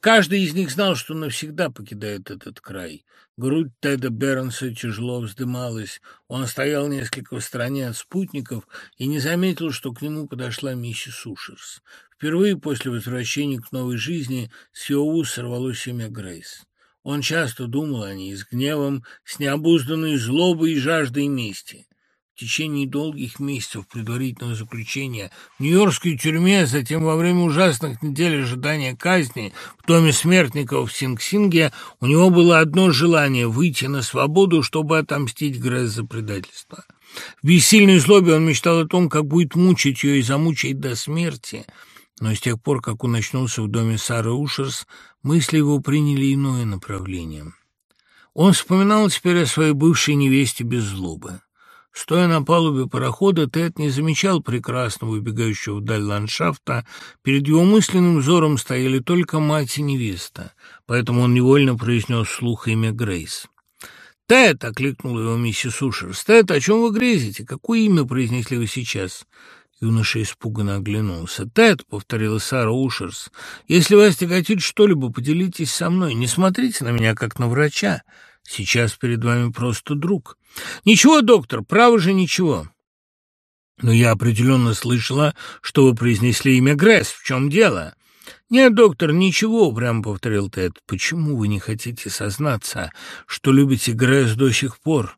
Каждый из них знал, что навсегда покидает этот край. Грудь Теда Бернса тяжело вздымалась. Он стоял несколько в стороне от спутников и не заметил, что к нему подошла миссис Ушерс. Впервые после возвращения к новой жизни с его уст сорвалось имя Грейс. Он часто думал о ней с гневом, с необузданной злобой и жаждой мести. В течение долгих месяцев предварительного заключения в Нью-Йоркской тюрьме, затем во время ужасных недель ожидания казни в доме смертников в Синг-Синге у него было одно желание – выйти на свободу, чтобы отомстить Гресс за предательство. В бессильной злобе он мечтал о том, как будет мучить ее и замучить до смерти. Но с тех пор, как он очнулся в доме Сары Ушерс, мысли его приняли иное направление. Он вспоминал теперь о своей бывшей невесте без злобы. Стоя на палубе парохода, Тед не замечал прекрасного убегающего вдаль ландшафта. Перед его мысленным взором стояли только мать и невеста, поэтому он невольно произнес вслух имя Грейс. «Тед!» — окликнула его миссис Ушерс. «Тед, о чем вы грезите? Какое имя произнесли вы сейчас?» Юноша испуганно оглянулся. «Тед!» — повторила Сара Ушерс. «Если вас тяготит что-либо, поделитесь со мной. Не смотрите на меня, как на врача. Сейчас перед вами просто друг». «Ничего, доктор, право же ничего». «Но я определенно слышала, что вы произнесли имя Гресс. В чем дело?» «Нет, доктор, ничего», — прямо повторил Тед. «Почему вы не хотите сознаться, что любите Гресс до сих пор?»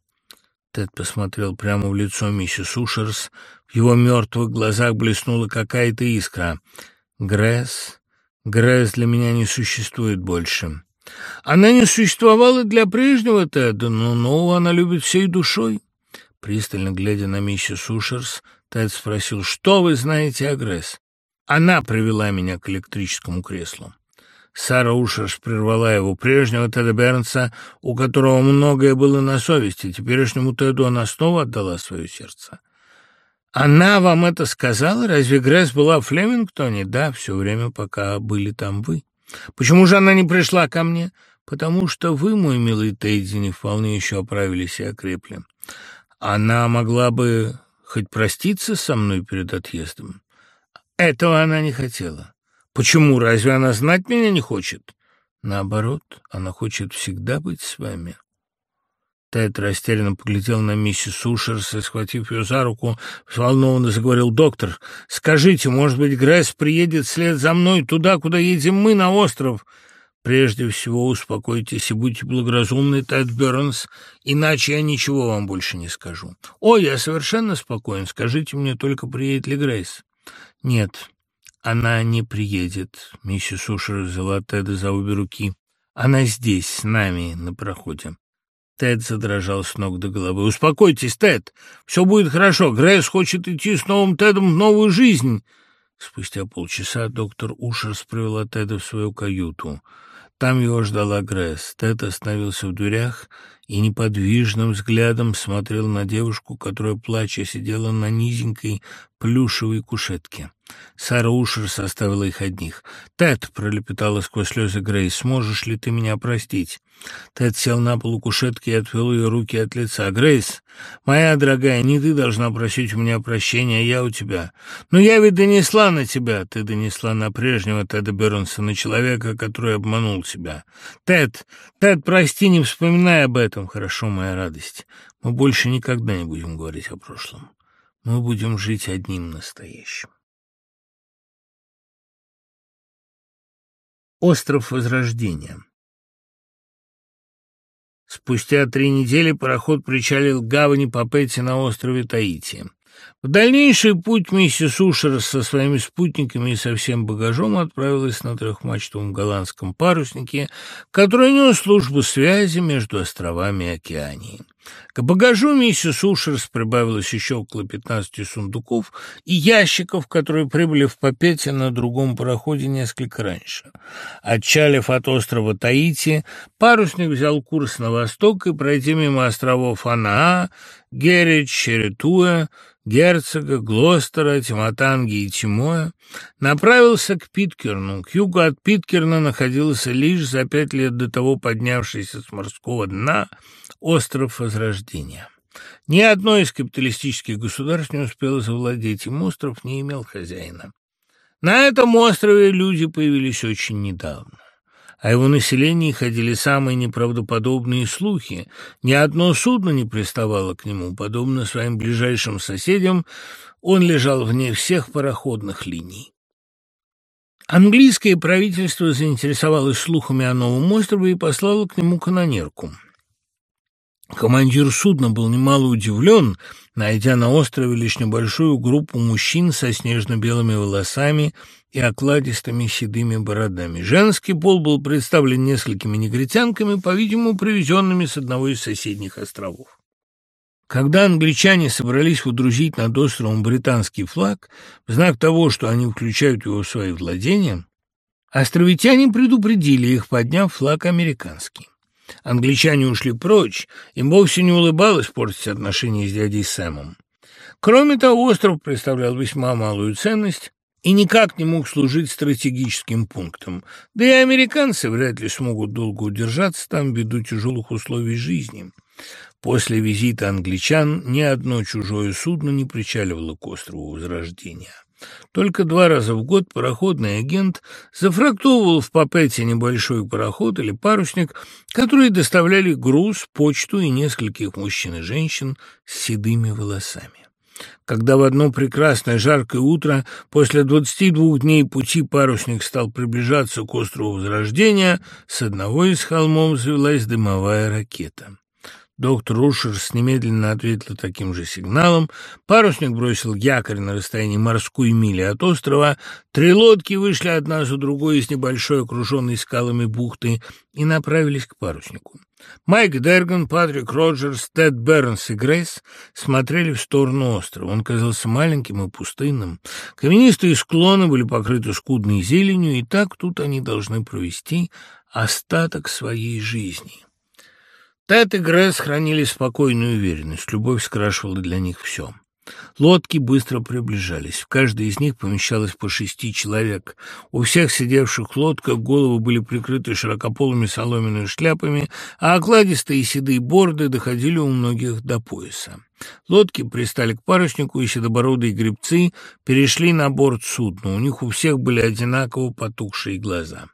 Тед посмотрел прямо в лицо миссис Ушерс. В его мертвых глазах блеснула какая-то искра. «Гресс? Гресс для меня не существует больше». «Она не существовала для прежнего Теда, но нового она любит всей душой». Пристально глядя на миссис Ушерс, Тед спросил, «Что вы знаете о Гресс?» Она привела меня к электрическому креслу. Сара Ушерш прервала его прежнего Теда Бернса, у которого многое было на совести. Теперешнему Теду она снова отдала свое сердце. «Она вам это сказала? Разве Гресс была в Флемингтоне?» «Да, все время, пока были там вы». «Почему же она не пришла ко мне?» «Потому что вы, мой милый Тейди, не вполне еще оправились и окрепли. Она могла бы хоть проститься со мной перед отъездом?» Этого она не хотела. Почему? Разве она знать меня не хочет? Наоборот, она хочет всегда быть с вами. Тед растерянно поглядел на миссис Ушерс и, схватив ее за руку, взволнованно заговорил доктор. «Скажите, может быть, Гресс приедет вслед за мной туда, куда едем мы, на остров?» «Прежде всего успокойтесь и будьте благоразумны, Тед Бернс, иначе я ничего вам больше не скажу». «О, я совершенно спокоен. Скажите мне только, приедет ли Грейс?» «Нет, она не приедет», — миссис Ушер взяла Теда за обе руки. «Она здесь, с нами, на проходе». Тед задрожал с ног до головы. «Успокойтесь, Тед, все будет хорошо. Грейс хочет идти с новым Тедом в новую жизнь». Спустя полчаса доктор Ушерс привела Теда в свою каюту. Там его ждала Гресс. Тед остановился в дверях и неподвижным взглядом смотрел на девушку, которая, плача, сидела на низенькой плюшевой кушетке. Сара Ушер составила их одних. «Тед», — пролепетала сквозь слезы Грейс, — «сможешь ли ты меня простить?» Тед сел на полу кушетки и отвел ее руки от лица. «Грейс, моя дорогая, не ты должна просить у меня прощения, я у тебя. Но я ведь донесла на тебя. Ты донесла на прежнего Теда Бернса, на человека, который обманул тебя. Тед, Тед, прости, не вспоминай об этом. Хорошо, моя радость. Мы больше никогда не будем говорить о прошлом. Мы будем жить одним настоящим». Остров Возрождения Спустя три недели пароход причалил к гавани Папетти на острове Таити. В дальнейший путь миссис Ушер со своими спутниками и со всем багажом отправилась на трехмачтовом голландском паруснике, который нес службу связи между островами Океании. К багажу миссис Ушерс прибавилось еще около пятнадцати сундуков и ящиков, которые прибыли в Папете на другом пароходе несколько раньше. Отчалив от острова Таити, парусник взял курс на восток и, пройдя мимо островов Анаа, Геррич, Черетуя, герцога, Глостера, Тимотанги и Тимоя, направился к Питкерну. К югу от Питкерна находился лишь за пять лет до того поднявшийся с морского дна остров Возрождения. Ни одно из капиталистических государств не успело завладеть им, остров не имел хозяина. На этом острове люди появились очень недавно. О его населении ходили самые неправдоподобные слухи. Ни одно судно не приставало к нему. Подобно своим ближайшим соседям, он лежал вне всех пароходных линий. Английское правительство заинтересовалось слухами о новом острове и послало к нему канонерку. Командир судна был немало удивлен, найдя на острове лишь небольшую группу мужчин со снежно-белыми волосами и окладистыми седыми бородами. Женский пол был представлен несколькими негритянками, по-видимому, привезенными с одного из соседних островов. Когда англичане собрались водрузить над островом британский флаг, в знак того, что они включают его в свои владения, островитяне предупредили их, подняв флаг американский. Англичане ушли прочь, им вовсе не улыбалось портить отношения с дядей Сэмом. Кроме того, остров представлял весьма малую ценность и никак не мог служить стратегическим пунктом. Да и американцы вряд ли смогут долго удержаться там ввиду тяжелых условий жизни. После визита англичан ни одно чужое судно не причаливало к острову Возрождения. Только два раза в год пароходный агент зафрактовывал в Папете небольшой пароход или парусник, которые доставляли груз, почту и нескольких мужчин и женщин с седыми волосами. Когда в одно прекрасное жаркое утро после двадцати двух дней пути парусник стал приближаться к острову Возрождения, с одного из холмов взвелась дымовая ракета. Доктор Ушерс немедленно ответил таким же сигналом. Парусник бросил якорь на расстоянии морской мили от острова. Три лодки вышли одна за другой из небольшой окруженной скалами бухты и направились к паруснику. Майк Дерган, Патрик Роджерс, Тед Бернс и Грейс смотрели в сторону острова. Он казался маленьким и пустынным. Каменистые склоны были покрыты скудной зеленью, и так тут они должны провести остаток своей жизни. Тед и Гресс хранили спокойную уверенность, любовь скрашивала для них все. Лодки быстро приближались. В каждой из них помещалось по шести человек. У всех сидевших в лодках головы были прикрыты широкополыми соломенными шляпами, а окладистые седые борды доходили у многих до пояса. Лодки пристали к паруснику, и седобородые гребцы перешли на борт судна. У них у всех были одинаково потухшие глаза.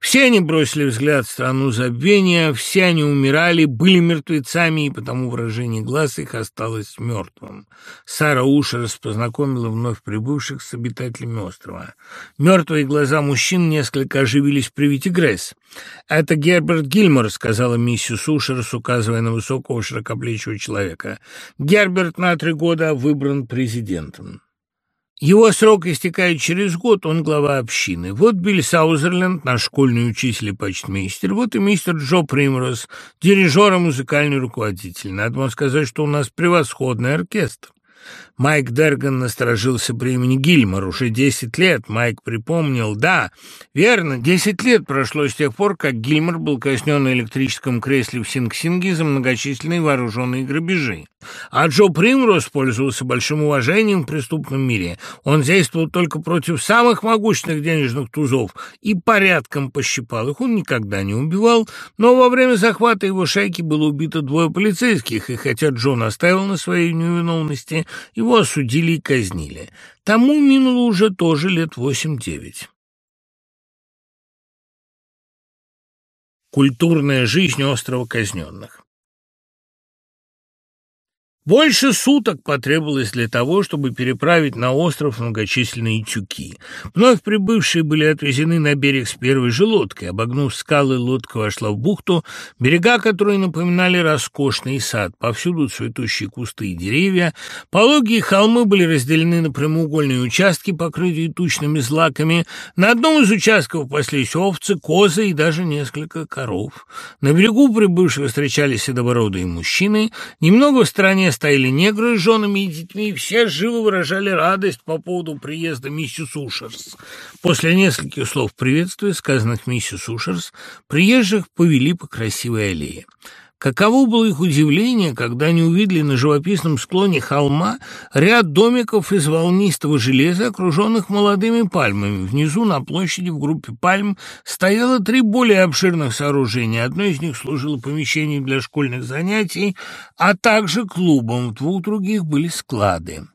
Все они бросили взгляд в страну забвения, все они умирали, были мертвецами, и потому выражение глаз их осталось мертвым. Сара Ушерс познакомила вновь прибывших с обитателями острова. Мертвые глаза мужчин несколько оживились при виде Грейс. «Это Герберт Гильмор», — сказала миссис Ушерс, указывая на высокого широкоплечего человека. «Герберт на три года выбран президентом». Его срок истекает через год, он глава общины. Вот Билл Саузерленд, наш школьный учитель и почтмейстер, вот и мистер Джо Примрос, дирижер и музыкальный руководитель. Надо вам сказать, что у нас превосходный оркестр. Майк Дерган насторожился при имени Гильмор. Уже десять лет, Майк припомнил. Да, верно, десять лет прошло с тех пор, как Гильмор был казнен на электрическом кресле в Синг-Синге за многочисленные вооруженные грабежи. А Джо Примрос пользовался большим уважением в преступном мире. Он действовал только против самых могущественных денежных тузов и порядком пощипал их. Он никогда не убивал, но во время захвата его шайки было убито двое полицейских, и хотя Джо настаивал на своей невиновности, его осудили и казнили. Тому минуло уже тоже лет восемь-девять. Культурная жизнь острова казненных больше суток потребовалось для того, чтобы переправить на остров многочисленные тюки. Вновь прибывшие были отвезены на берег с первой же лодкой. Обогнув скалы, лодка вошла в бухту, берега которой напоминали роскошный сад. Повсюду цветущие кусты и деревья. Пологие холмы были разделены на прямоугольные участки, покрытые тучными злаками. На одном из участков паслись овцы, козы и даже несколько коров. На берегу прибывших встречались седобородые мужчины. Немного в стороне стояли негры с женами и детьми, все живо выражали радость по поводу приезда миссис Ушерс. После нескольких слов приветствия, сказанных миссис Ушерс, приезжих повели по красивой аллее. Каково было их удивление, когда они увидели на живописном склоне холма ряд домиков из волнистого железа, окруженных молодыми пальмами. Внизу на площади в группе пальм стояло три более обширных сооружения. Одно из них служило помещением для школьных занятий, а также клубом. В двух других были склады.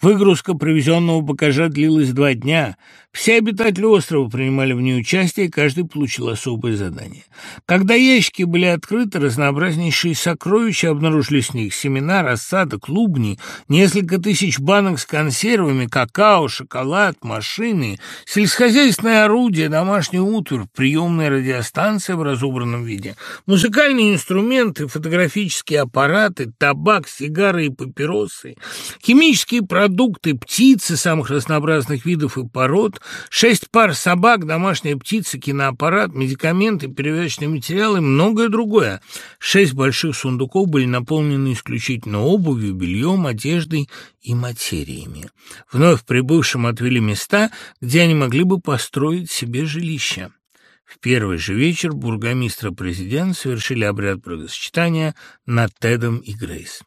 Выгрузка привезенного багажа длилась два дня. Все обитатели острова принимали в ней участие, и каждый получил особое задание. Когда ящики были открыты, разнообразнейшие сокровища обнаружились в них. Семена, рассада, клубни, несколько тысяч банок с консервами, какао, шоколад, машины, сельскохозяйственное орудие, домашний утварь, приемная радиостанция в разобранном виде, музыкальные инструменты, фотографические аппараты, табак, сигары и папиросы, химические продукты, птицы самых разнообразных видов и пород, шесть пар собак, домашняя птица, киноаппарат, медикаменты, перевязочные материалы и многое другое. Шесть больших сундуков были наполнены исключительно обувью, бельем, одеждой и материями. Вновь прибывшим отвели места, где они могли бы построить себе жилище. В первый же вечер бургомистр и президент совершили обряд бракосочетания над Тедом и Грейс.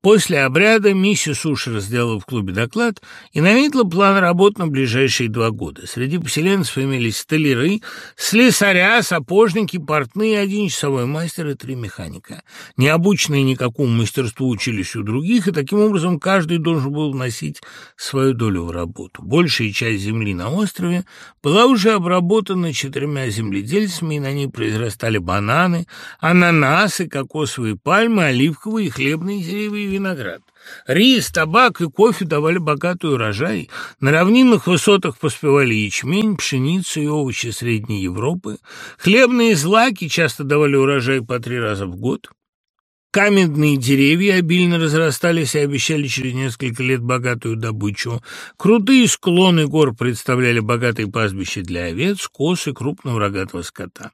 После обряда миссис Ушер сделала в клубе доклад и наметила план работ на ближайшие два года. Среди поселенцев имелись столяры, слесаря, сапожники, портные, один часовой мастер и три механика. Не обученные никакому мастерству учились у других, и таким образом каждый должен был вносить свою долю в работу. Большая часть земли на острове была уже обработана четырьмя земледельцами, и на ней произрастали бананы, ананасы, кокосовые пальмы, оливковые и хлебные деревья деревья и виноград. Рис, табак и кофе давали богатый урожай. На равнинных высотах поспевали ячмень, пшеница и овощи Средней Европы. Хлебные злаки часто давали урожай по три раза в год. Каменные деревья обильно разрастались и обещали через несколько лет богатую добычу. Крутые склоны гор представляли богатые пастбища для овец, коз и крупного рогатого скота.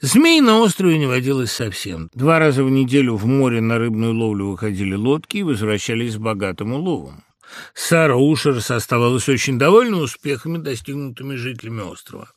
Змей на острове не водилось совсем. Два раза в неделю в море на рыбную ловлю выходили лодки и возвращались с богатым уловом. Сара Ушерс оставалась очень довольна успехами, достигнутыми жителями острова.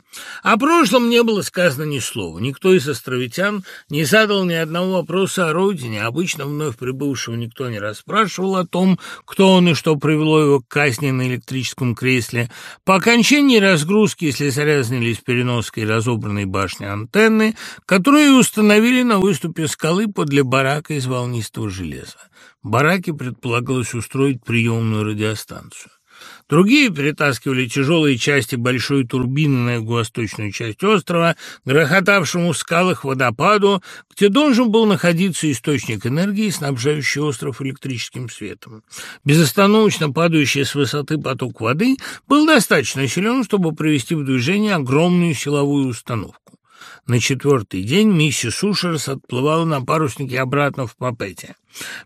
О прошлом не было сказано ни слова. Никто из островитян не задал ни одного вопроса о родине. Обычно вновь прибывшего никто не расспрашивал о том, кто он и что привело его к казни на электрическом кресле. По окончании разгрузки слесаря занялись переноской разобранной башни антенны, которую установили на выступе скалы подле барака из волнистого железа. Бараке предполагалось устроить приемную радиостанцию. Другие перетаскивали тяжелые части большой турбины на юго-восточную часть острова, грохотавшему в скалах водопаду, где должен был находиться источник энергии, снабжающий остров электрическим светом. Безостановочно падающий с высоты поток воды был достаточно силен, чтобы привести в движение огромную силовую установку. На четвертый день миссис Ушерс отплывала на паруснике обратно в Папете.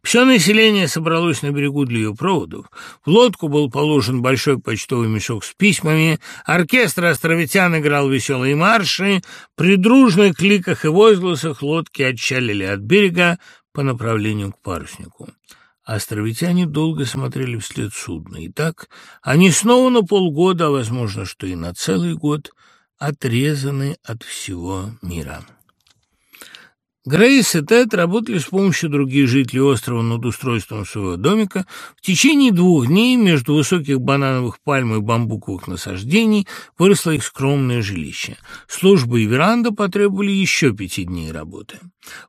Все население собралось на берегу для ее проводов. В лодку был положен большой почтовый мешок с письмами, оркестр островитян играл веселые марши, при дружных кликах и возгласах лодки отчалили от берега по направлению к паруснику. Островитяне долго смотрели вслед судна, и так они снова на полгода, а, возможно, что и на целый год – отрезаны от всего мира. Грейс и Тед работали с помощью других жителей острова над устройством своего домика. В течение двух дней между высоких банановых пальм и бамбуковых насаждений выросло их скромное жилище. Служба и веранда потребовали еще пяти дней работы.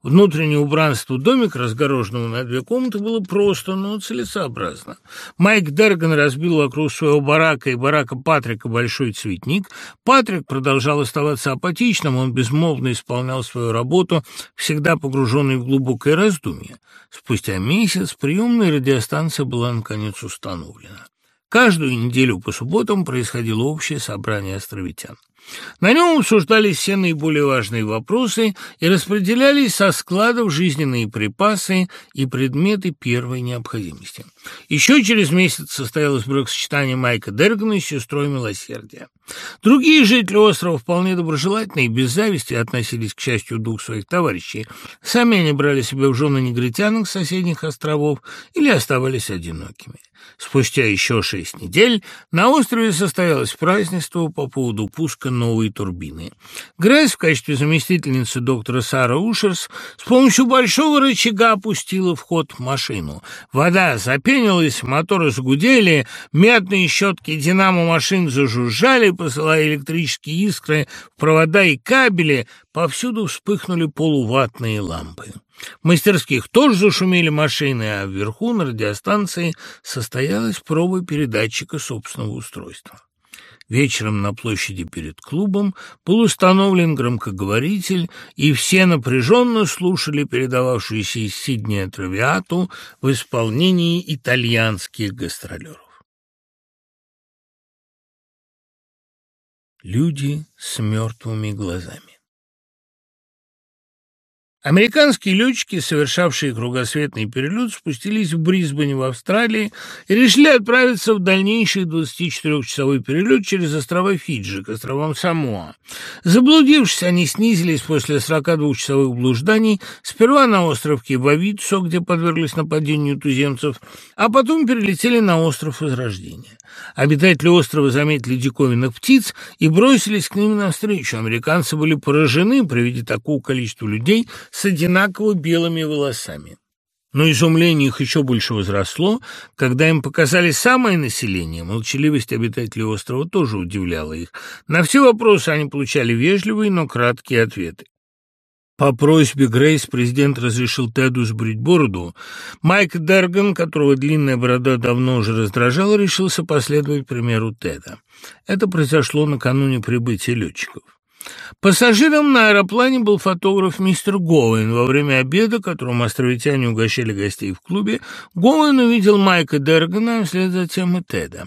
Внутреннее убранство домика, разгороженного на две комнаты, было просто, но целесообразно. Майк Дерган разбил вокруг своего барака и барака Патрика большой цветник. Патрик продолжал оставаться апатичным, он безмолвно исполнял свою работу, всегда погруженный в глубокое раздумье. Спустя месяц приемная радиостанция была, наконец, установлена. Каждую неделю по субботам происходило общее собрание островитян. На нем обсуждались все наиболее важные вопросы и распределялись со складов жизненные припасы и предметы первой необходимости. Еще через месяц состоялось бракосочетание Майка Дергана с сестрой Милосердия. Другие жители острова вполне доброжелательно и без зависти относились к счастью двух своих товарищей. Сами они брали себе в жены негритянок с соседних островов или оставались одинокими. Спустя еще шесть недель на острове состоялось празднество по поводу пуска новой турбины. Грейс в качестве заместительницы доктора Сара Ушерс с помощью большого рычага опустила в машину. Вода запенилась, моторы загудели, медные щетки динамо машин зажужжали, посылая электрические искры в провода и кабели, повсюду вспыхнули полуватные лампы. В мастерских тоже зашумели машины, а вверху на радиостанции состоялась проба передатчика собственного устройства. Вечером на площади перед клубом был установлен громкоговоритель, и все напряженно слушали передававшуюся из Сиднея Травиату в исполнении итальянских гастролеров. Люди с мертвыми глазами Американские летчики, совершавшие кругосветный перелет, спустились в Брисбене в Австралии и решили отправиться в дальнейший 24-часовой перелет через острова Фиджи к островам Самоа. Заблудившись, они снизились после 42-часовых блужданий сперва на остров Кибавицо, где подверглись нападению туземцев, а потом перелетели на остров Возрождения. Обитатели острова заметили диковинных птиц и бросились к ним навстречу. Американцы были поражены при виде такого количества людей с одинаково белыми волосами. Но изумление их еще больше возросло, когда им показали самое население. Молчаливость обитателей острова тоже удивляла их. На все вопросы они получали вежливые, но краткие ответы. По просьбе Грейс президент разрешил Теду сбрить бороду. Майк Дерган, которого длинная борода давно уже раздражала, решился последовать примеру Теда. Это произошло накануне прибытия летчиков. Пассажиром на аэроплане был фотограф мистер Гоуэн. Во время обеда, которым островитяне угощали гостей в клубе, Гоуэн увидел Майка Дергана, а вслед за тем и Теда.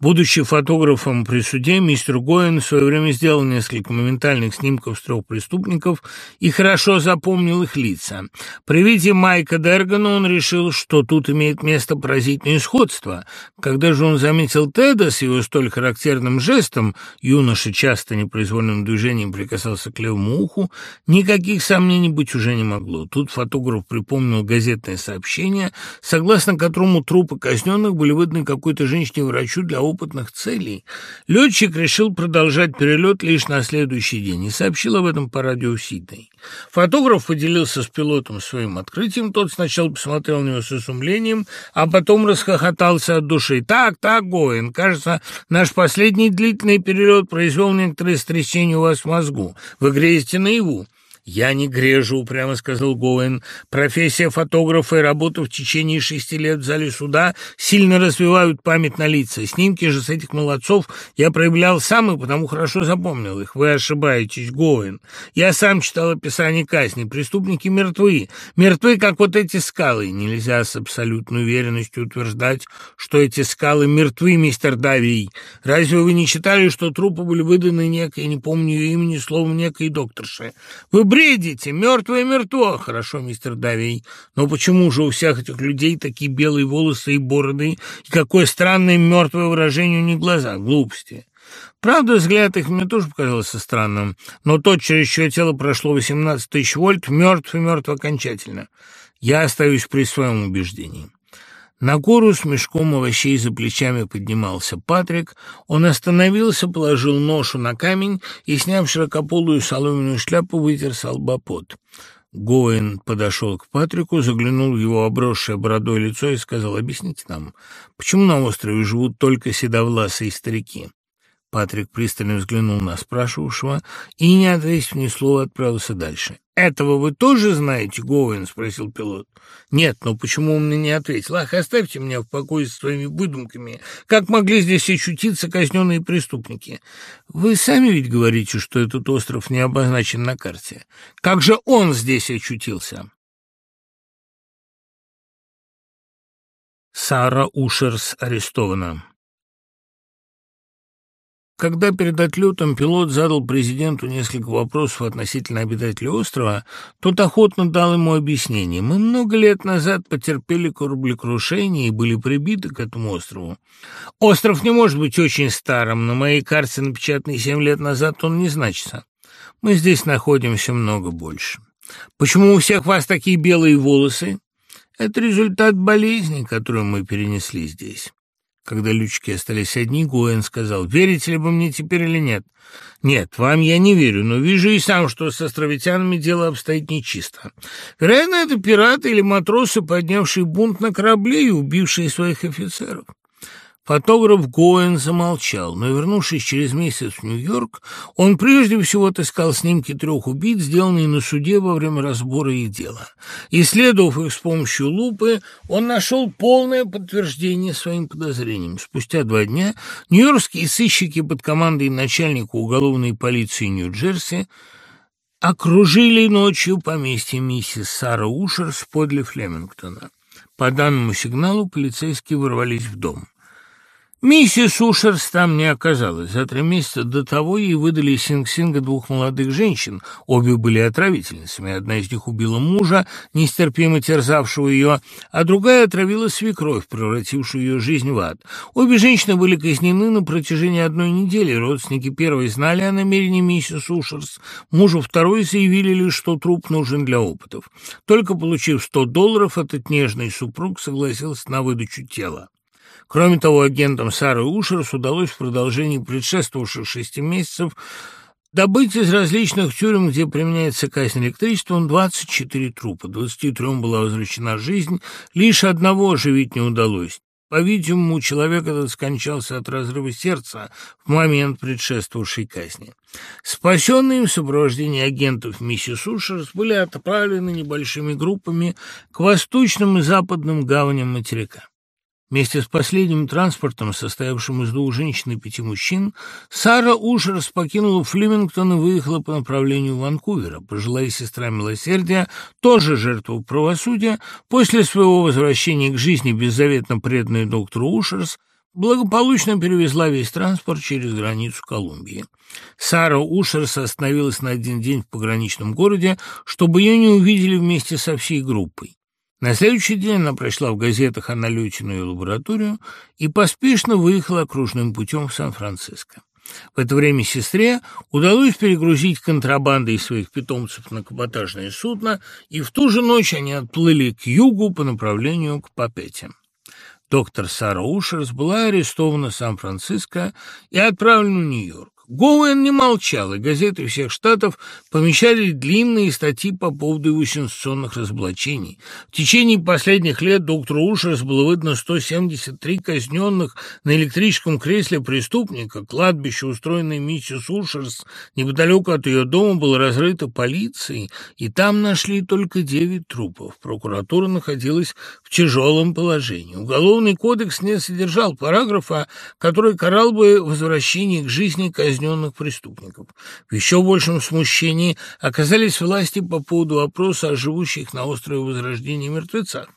Будучи фотографом при суде, мистер Гоэн в свое время сделал несколько моментальных снимков с трех преступников и хорошо запомнил их лица. При виде Майка Дергана он решил, что тут имеет место поразительное сходство. Когда же он заметил Теда с его столь характерным жестом, юноша часто непроизвольным движением прикасался к левому уху, никаких сомнений быть уже не могло. Тут фотограф припомнил газетное сообщение, согласно которому трупы казненных были выданы какой-то женщине-врачу, врачу для опытных целей. Летчик решил продолжать перелет лишь на следующий день и сообщил об этом по радио Сидней. Фотограф поделился с пилотом своим открытием. Тот сначала посмотрел на него с изумлением, а потом расхохотался от души. «Так, так, Гоин, кажется, наш последний длительный перелет произвел некоторые стрясения у вас в мозгу. Вы греете наяву». «Я не грежу», — прямо сказал Гоуэн. «Профессия фотографа и работа в течение шести лет в зале суда сильно развивают память на лица. Снимки же с этих молодцов я проявлял сам и потому хорошо запомнил их. Вы ошибаетесь, Гоуэн. Я сам читал описание казни. Преступники мертвы. Мертвы, как вот эти скалы. Нельзя с абсолютной уверенностью утверждать, что эти скалы мертвы, мистер Давий. Разве вы не читали, что трупы были выданы некой, не помню ее имени, словом, некой докторше? Вы бредите, мертвое мертво. Хорошо, мистер Давей, но почему же у всех этих людей такие белые волосы и бороды, и какое странное мертвое выражение у них глаза? Глупости. Правда, взгляд их мне тоже показался странным, но тот, через чье тело прошло 18 тысяч вольт, мертв и мертв окончательно. Я остаюсь при своем убеждении. На гору с мешком овощей за плечами поднимался Патрик. Он остановился, положил ношу на камень и, сняв широкополую соломенную шляпу, вытер с лба. Гоэн подошел к Патрику, заглянул в его обросшее бородой лицо и сказал, «Объясните нам, почему на острове живут только седовласые старики?» Патрик пристально взглянул на спрашивавшего и, не ответив ни слова, отправился дальше. «Этого вы тоже знаете, Гоуэн?» — спросил пилот. «Нет, но почему он мне не ответил? Ах, оставьте меня в покое с своими выдумками. Как могли здесь очутиться казненные преступники? Вы сами ведь говорите, что этот остров не обозначен на карте. Как же он здесь очутился?» Сара Ушерс арестована. Когда перед отлетом пилот задал президенту несколько вопросов относительно обитателей острова, тот охотно дал ему объяснение. «Мы много лет назад потерпели кораблекрушение и были прибиты к этому острову. Остров не может быть очень старым, на моей карте, напечатанной семь лет назад, он не значится. Мы здесь находимся много больше. Почему у всех вас такие белые волосы? Это результат болезни, которую мы перенесли здесь». Когда лючки остались одни, Гоэн сказал, «Верите ли вы мне теперь или нет?» «Нет, вам я не верю, но вижу и сам, что с островитянами дело обстоит нечисто. Вероятно, это пираты или матросы, поднявшие бунт на корабле и убившие своих офицеров. Фотограф Гоэн замолчал, но, вернувшись через месяц в Нью-Йорк, он прежде всего отыскал снимки трех убийц, сделанные на суде во время разбора их дела. Исследовав их с помощью лупы, он нашел полное подтверждение своим подозрениям. Спустя два дня нью-йоркские сыщики под командой начальника уголовной полиции Нью-Джерси окружили ночью поместье миссис Сара Ушерс подле Флемингтона. По данному сигналу полицейские ворвались в дом. Миссис Ушерс там не оказалась. За три месяца до того ей выдали Синг-Синга двух молодых женщин. Обе были отравительницами. Одна из них убила мужа, нестерпимо терзавшего ее, а другая отравила свекровь, превратившую ее жизнь в ад. Обе женщины были казнены на протяжении одной недели. Родственники первой знали о намерении миссис Ушерс. Мужу второй заявили лишь, что труп нужен для опытов. Только получив сто долларов, этот нежный супруг согласился на выдачу тела. Кроме того, агентам Сары Ушерс удалось в продолжении предшествовавших шести месяцев добыть из различных тюрем, где применяется казнь электричеством, 24 трупа. 23 была возвращена жизнь, лишь одного оживить не удалось. По-видимому, человек этот скончался от разрыва сердца в момент предшествовавшей казни. Спасенные в сопровождении агентов миссис Ушерс были отправлены небольшими группами к восточным и западным гаваням материка. Вместе с последним транспортом, состоявшим из двух женщин и пяти мужчин, Сара Ушерс покинула Флемингтон и выехала по направлению Ванкувера. Пожилая сестра Милосердия, тоже жертва правосудия, после своего возвращения к жизни беззаветно преданной доктору Ушерс, благополучно перевезла весь транспорт через границу Колумбии. Сара Ушерс остановилась на один день в пограничном городе, чтобы ее не увидели вместе со всей группой. На следующий день она прочла в газетах о налете на ее лабораторию и поспешно выехала окружным путем в Сан-Франциско. В это время сестре удалось перегрузить контрабандой своих питомцев на каботажное судно, и в ту же ночь они отплыли к югу по направлению к Папете. Доктор Сара Ушерс была арестована в Сан-Франциско и отправлена в Нью-Йорк. Гоуэн не молчал, и газеты всех штатов помещали длинные статьи по поводу его сенсационных разоблачений. В течение последних лет доктору Ушерс было выдано 173 казненных на электрическом кресле преступника. Кладбище, устроенное миссис Ушерс, неподалеку от ее дома, было разрыто полицией, и там нашли только 9 трупов. Прокуратура находилась в тяжелом положении. Уголовный кодекс не содержал параграфа, который карал бы возвращение к жизни казненных казненных преступников. В еще большем смущении оказались власти по поводу вопроса о живущих на острове Возрождения мертвецах.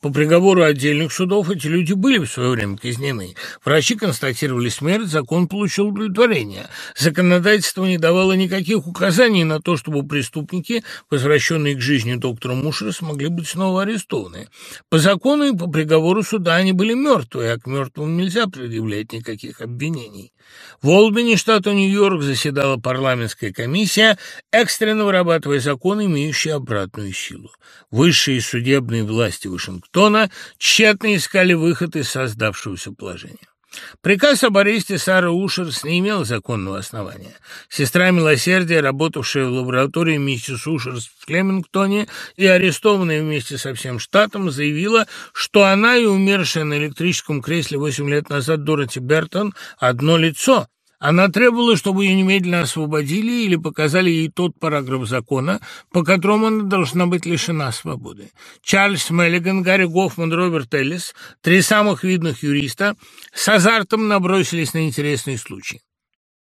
По приговору отдельных судов эти люди были в свое время казнены. Врачи констатировали смерть, закон получил удовлетворение. Законодательство не давало никаких указаний на то, чтобы преступники, возвращенные к жизни доктора Мушера, смогли быть снова арестованы. По закону и по приговору суда они были мертвы, а к мертвым нельзя предъявлять никаких обвинений. В Олбине, штата Нью-Йорк, заседала парламентская комиссия, экстренно вырабатывая законы, имеющие обратную силу. Высшие судебные власти Вашингтона тщетно искали выход из создавшегося положения. Приказ об аресте Сары Ушерс не имел законного основания. Сестра Милосердия, работавшая в лаборатории миссис Ушерс в Клемингтоне и арестованная вместе со всем штатом, заявила, что она и умершая на электрическом кресле восемь лет назад Дороти Бертон – одно лицо – она требовала, чтобы ее немедленно освободили или показали ей тот параграф закона, по которому она должна быть лишена свободы. Чарльз Меллиган, Гарри Гофман, Роберт Эллис, три самых видных юриста, с азартом набросились на интересный случай.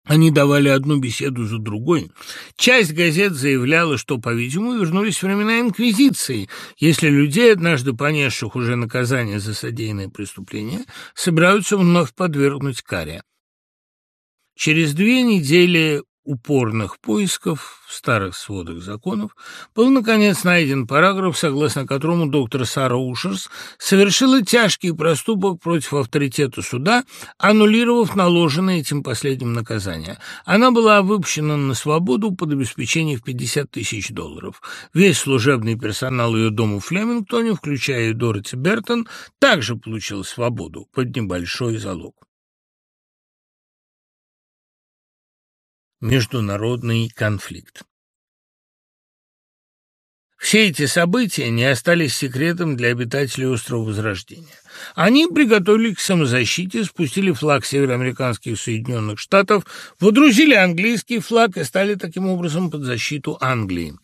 Они давали одну беседу за другой. Часть газет заявляла, что, по-видимому, вернулись времена Инквизиции, если людей, однажды понесших уже наказание за содеянное преступление, собираются вновь подвергнуть каре. Через две недели упорных поисков в старых сводах законов был, наконец, найден параграф, согласно которому доктор Сара Ушерс совершила тяжкий проступок против авторитета суда, аннулировав наложенное этим последним наказание. Она была выпущена на свободу под обеспечение в 50 тысяч долларов. Весь служебный персонал ее дома в Флемингтоне, включая и Дороти Бертон, также получил свободу под небольшой залог. Международный конфликт. Все эти события не остались секретом для обитателей острова Возрождения. Они приготовили к самозащите, спустили флаг североамериканских Соединенных Штатов, водрузили английский флаг и стали таким образом под защиту Англии.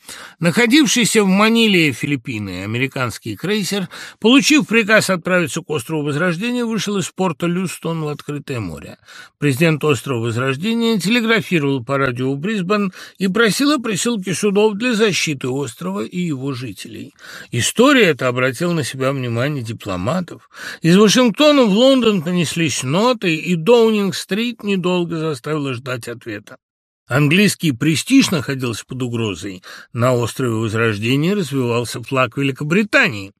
Находившийся в Маниле Филиппины американский крейсер, получив приказ отправиться к острову Возрождения, вышел из порта Люстон в открытое море. Президент острова Возрождения телеграфировал по радио Брисбен и просил о присылке судов для защиты острова и его жителей. История эта обратила на себя внимание дипломатов. Из Вашингтона в Лондон понеслись ноты, и Доунинг-стрит недолго заставила ждать ответа. Английский престиж находился под угрозой. На острове Возрождения развивался флаг Великобритании.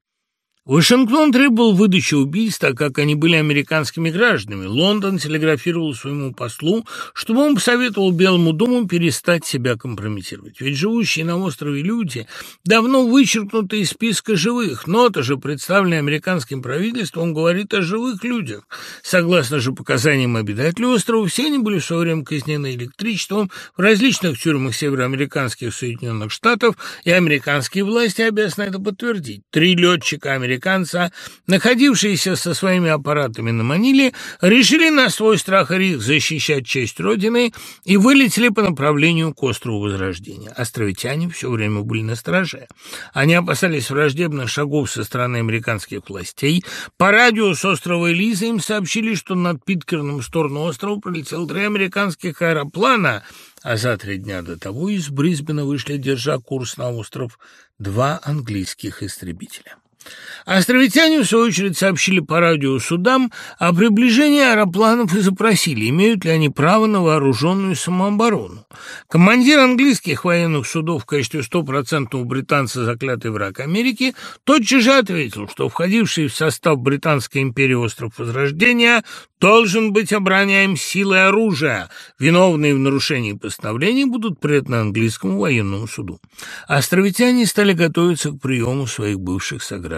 Вашингтон требовал выдачи убийств, так как они были американскими гражданами. Лондон телеграфировал своему послу, чтобы он посоветовал Белому дому перестать себя компрометировать. Ведь живущие на острове люди давно вычеркнуты из списка живых. Нота же, представленная американским правительством, говорит о живых людях. Согласно же показаниям обитателей острова, все они были в свое время казнены электричеством в различных тюрьмах североамериканских Соединенных Штатов, и американские власти обязаны это подтвердить. Три летчика американских американца, находившиеся со своими аппаратами на Маниле, решили на свой страх и риск защищать честь Родины и вылетели по направлению к острову Возрождения. Островитяне все время были на страже. Они опасались враждебных шагов со стороны американских властей. По радио с острова Элиза им сообщили, что над Питкерном в сторону острова пролетел три американских аэроплана, а за три дня до того из Брисбена вышли, держа курс на остров, два английских истребителя. Островитяне, в свою очередь, сообщили по радио судам о приближении аэропланов и запросили, имеют ли они право на вооруженную самооборону. Командир английских военных судов в качестве стопроцентного британца, заклятый враг Америки, тотчас же ответил, что входивший в состав Британской империи остров Возрождения должен быть обороняем силой оружия. Виновные в нарушении постановлений будут преданы английскому военному суду. Островитяне стали готовиться к приему своих бывших сограждан.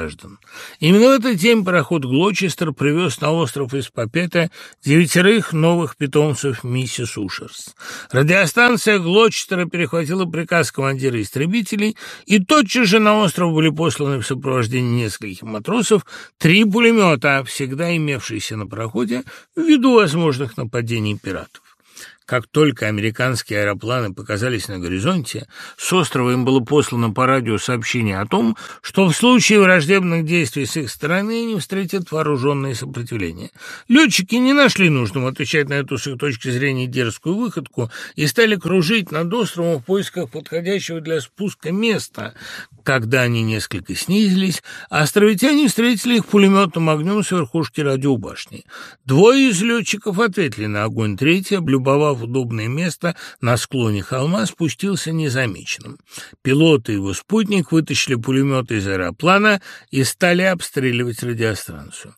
Именно в этот день пароход «Глочестер» привез на остров из Папета девятерых новых питомцев миссис Ушерс. Радиостанция «Глочестера» перехватила приказ командира истребителей, и тотчас же на остров были посланы в сопровождении нескольких матросов три пулемета, всегда имевшиеся на пароходе, ввиду возможных нападений пиратов. Как только американские аэропланы показались на горизонте, с острова им было послано по радио сообщение о том, что в случае враждебных действий с их стороны они встретят вооруженное сопротивление. Летчики не нашли нужным отвечать на эту с их точки зрения дерзкую выходку и стали кружить над островом в поисках подходящего для спуска места. Когда они несколько снизились, островитяне встретили их пулеметным огнем с верхушки радиобашни. Двое из летчиков ответили на огонь, третий, облюбовав в удобное место на склоне холма, спустился незамеченным. Пилот и его спутник вытащили пулеметы из аэроплана и стали обстреливать радиостанцию.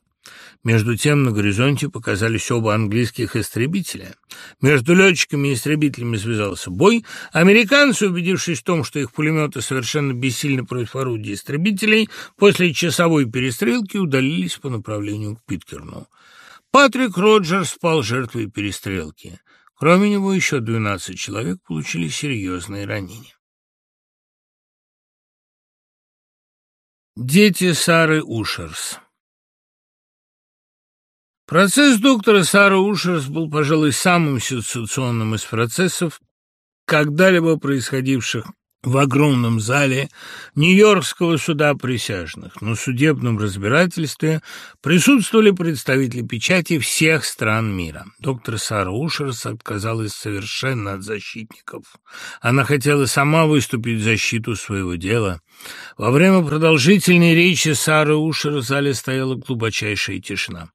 Между тем на горизонте показались оба английских истребителя. Между летчиками и истребителями связался бой. Американцы, убедившись в том, что их пулеметы совершенно бессильны против орудий истребителей, после часовой перестрелки удалились по направлению к Питкерну. Патрик Роджерс спал жертвой перестрелки. Кроме него еще 12 человек получили серьезные ранения. Дети Сары Ушерс Процесс доктора Сары Ушерс был, пожалуй, самым сенсационным из процессов, когда-либо происходивших в огромном зале Нью-Йоркского суда присяжных. На судебном разбирательстве присутствовали представители печати всех стран мира. Доктор Сара Ушерс отказалась совершенно от защитников. Она хотела сама выступить в защиту своего дела. Во время продолжительной речи Сары Ушерс в зале стояла глубочайшая тишина.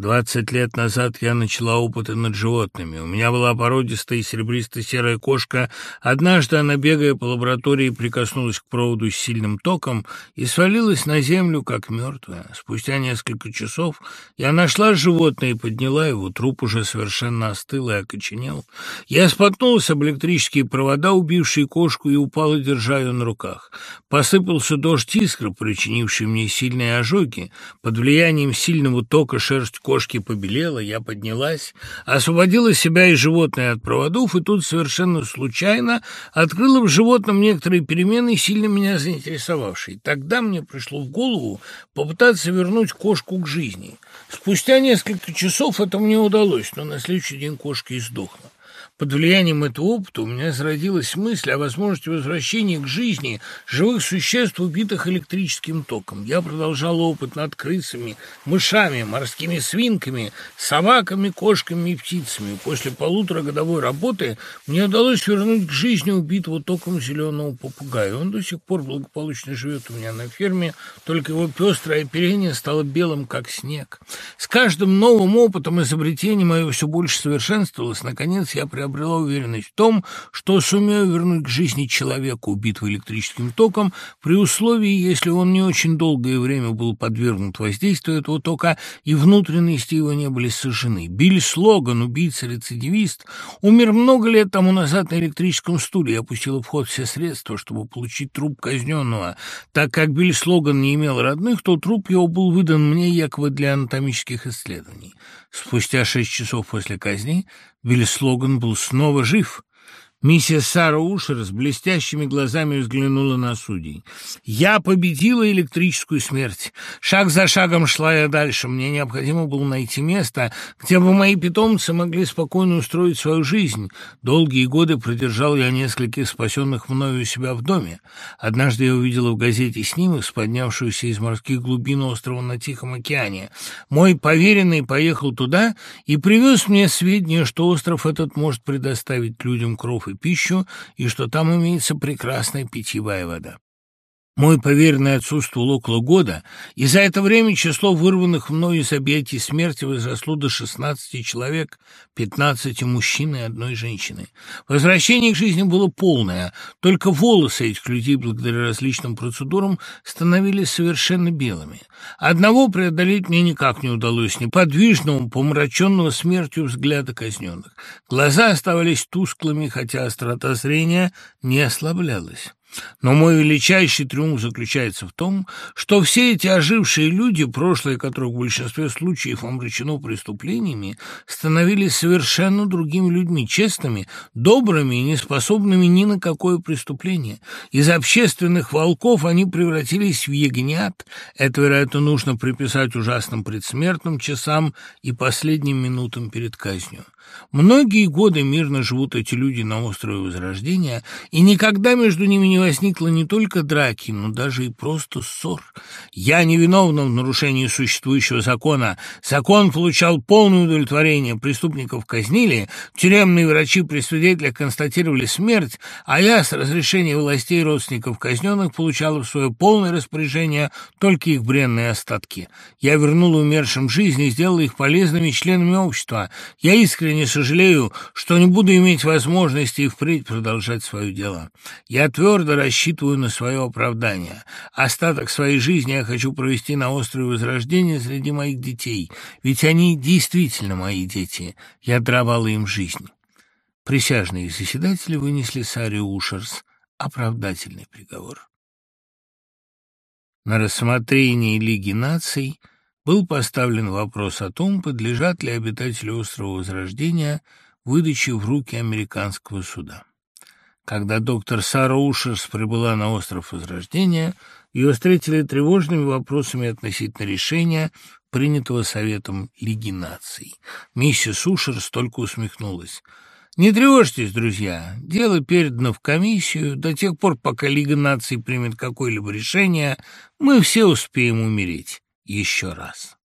Двадцать лет назад я начала опыты над животными. У меня была породистая серебристо-серая кошка. Однажды она, бегая по лаборатории, прикоснулась к проводу с сильным током и свалилась на землю, как мертвая. Спустя несколько часов я нашла животное и подняла его. Труп уже совершенно остыл и окоченел. Я споткнулась об электрические провода, убившие кошку, и упала, держа ее на руках. Посыпался дождь искр, причинивший мне сильные ожоги. Под влиянием сильного тока шерсть кошки побелела, я поднялась, освободила себя и животное от проводов, и тут совершенно случайно открыла в животном некоторые перемены, сильно меня заинтересовавшие. Тогда мне пришло в голову попытаться вернуть кошку к жизни. Спустя несколько часов это мне удалось, но на следующий день кошка издохла. Под влиянием этого опыта у меня зародилась мысль о возможности возвращения к жизни живых существ, убитых электрическим током. Я продолжал опыт над крысами, мышами, морскими свинками, собаками, кошками и птицами. После полуторагодовой работы мне удалось вернуть к жизни убитого током зеленого попугая. Он до сих пор благополучно живет у меня на ферме, только его пестрое оперение стало белым, как снег. С каждым новым опытом изобретение мое все больше совершенствовалось. Наконец я приобрела уверенность в том, что сумею вернуть к жизни человека, убитого электрическим током, при условии, если он не очень долгое время был подвергнут воздействию этого тока, и внутренности его не были сожжены. Билли Слоган, убийца-рецидивист, умер много лет тому назад на электрическом стуле и опустил в ход все средства, чтобы получить труп казненного. Так как Билли Слоган не имел родных, то труп его был выдан мне якобы для анатомических исследований. Спустя шесть часов после казни Билли Слоган был снова жив. Миссис Сара Ушер с блестящими глазами взглянула на судей. «Я победила электрическую смерть. Шаг за шагом шла я дальше. Мне необходимо было найти место, где бы мои питомцы могли спокойно устроить свою жизнь. Долгие годы продержал я нескольких спасенных мною у себя в доме. Однажды я увидела в газете снимок с поднявшегося из морских глубин острова на Тихом океане. Мой поверенный поехал туда и привез мне сведения, что остров этот может предоставить людям кров и пищу, и что там имеется прекрасная питьевая вода. Мой поверенный отсутствовал около года, и за это время число вырванных мною из объятий смерти возросло до 16 человек, 15 мужчин и одной женщины. Возвращение к жизни было полное, только волосы этих людей, благодаря различным процедурам, становились совершенно белыми. Одного преодолеть мне никак не удалось, неподвижного, помраченного смертью взгляда казненных. Глаза оставались тусклыми, хотя острота зрения не ослаблялась. Но мой величайший триумф заключается в том, что все эти ожившие люди, прошлое которых в большинстве случаев омрачено преступлениями, становились совершенно другими людьми, честными, добрыми и неспособными ни на какое преступление. Из общественных волков они превратились в ягнят. Это, вероятно, нужно приписать ужасным предсмертным часам и последним минутам перед казнью. Многие годы мирно живут эти люди на острове Возрождения, и никогда между ними не возникло не только драки, но даже и просто ссор. Я невиновна в нарушении существующего закона. Закон получал полное удовлетворение, преступников казнили, тюремные врачи при свидетелях констатировали смерть, а я с разрешения властей родственников казненных получала в свое полное распоряжение только их бренные остатки. Я вернула умершим жизнь и сделала их полезными членами общества. Я искренне сожалею, что не буду иметь возможности впредь продолжать свое дело. Я твердо рассчитываю на свое оправдание. Остаток своей жизни я хочу провести на острове Возрождения среди моих детей, ведь они действительно мои дети. Я даровала им жизнь. Присяжные заседатели вынесли Саре Ушерс оправдательный приговор. На рассмотрении Лиги наций был поставлен вопрос о том, подлежат ли обитатели острова Возрождения выдаче в руки американского суда. Когда доктор Сара Ушерс прибыла на остров Возрождения, ее встретили тревожными вопросами относительно решения, принятого Советом Лиги наций. Миссис Ушерс только усмехнулась. «Не тревожьтесь, друзья, дело передано в комиссию. До тех пор, пока Лига наций примет какое-либо решение, мы все успеем умереть еще раз».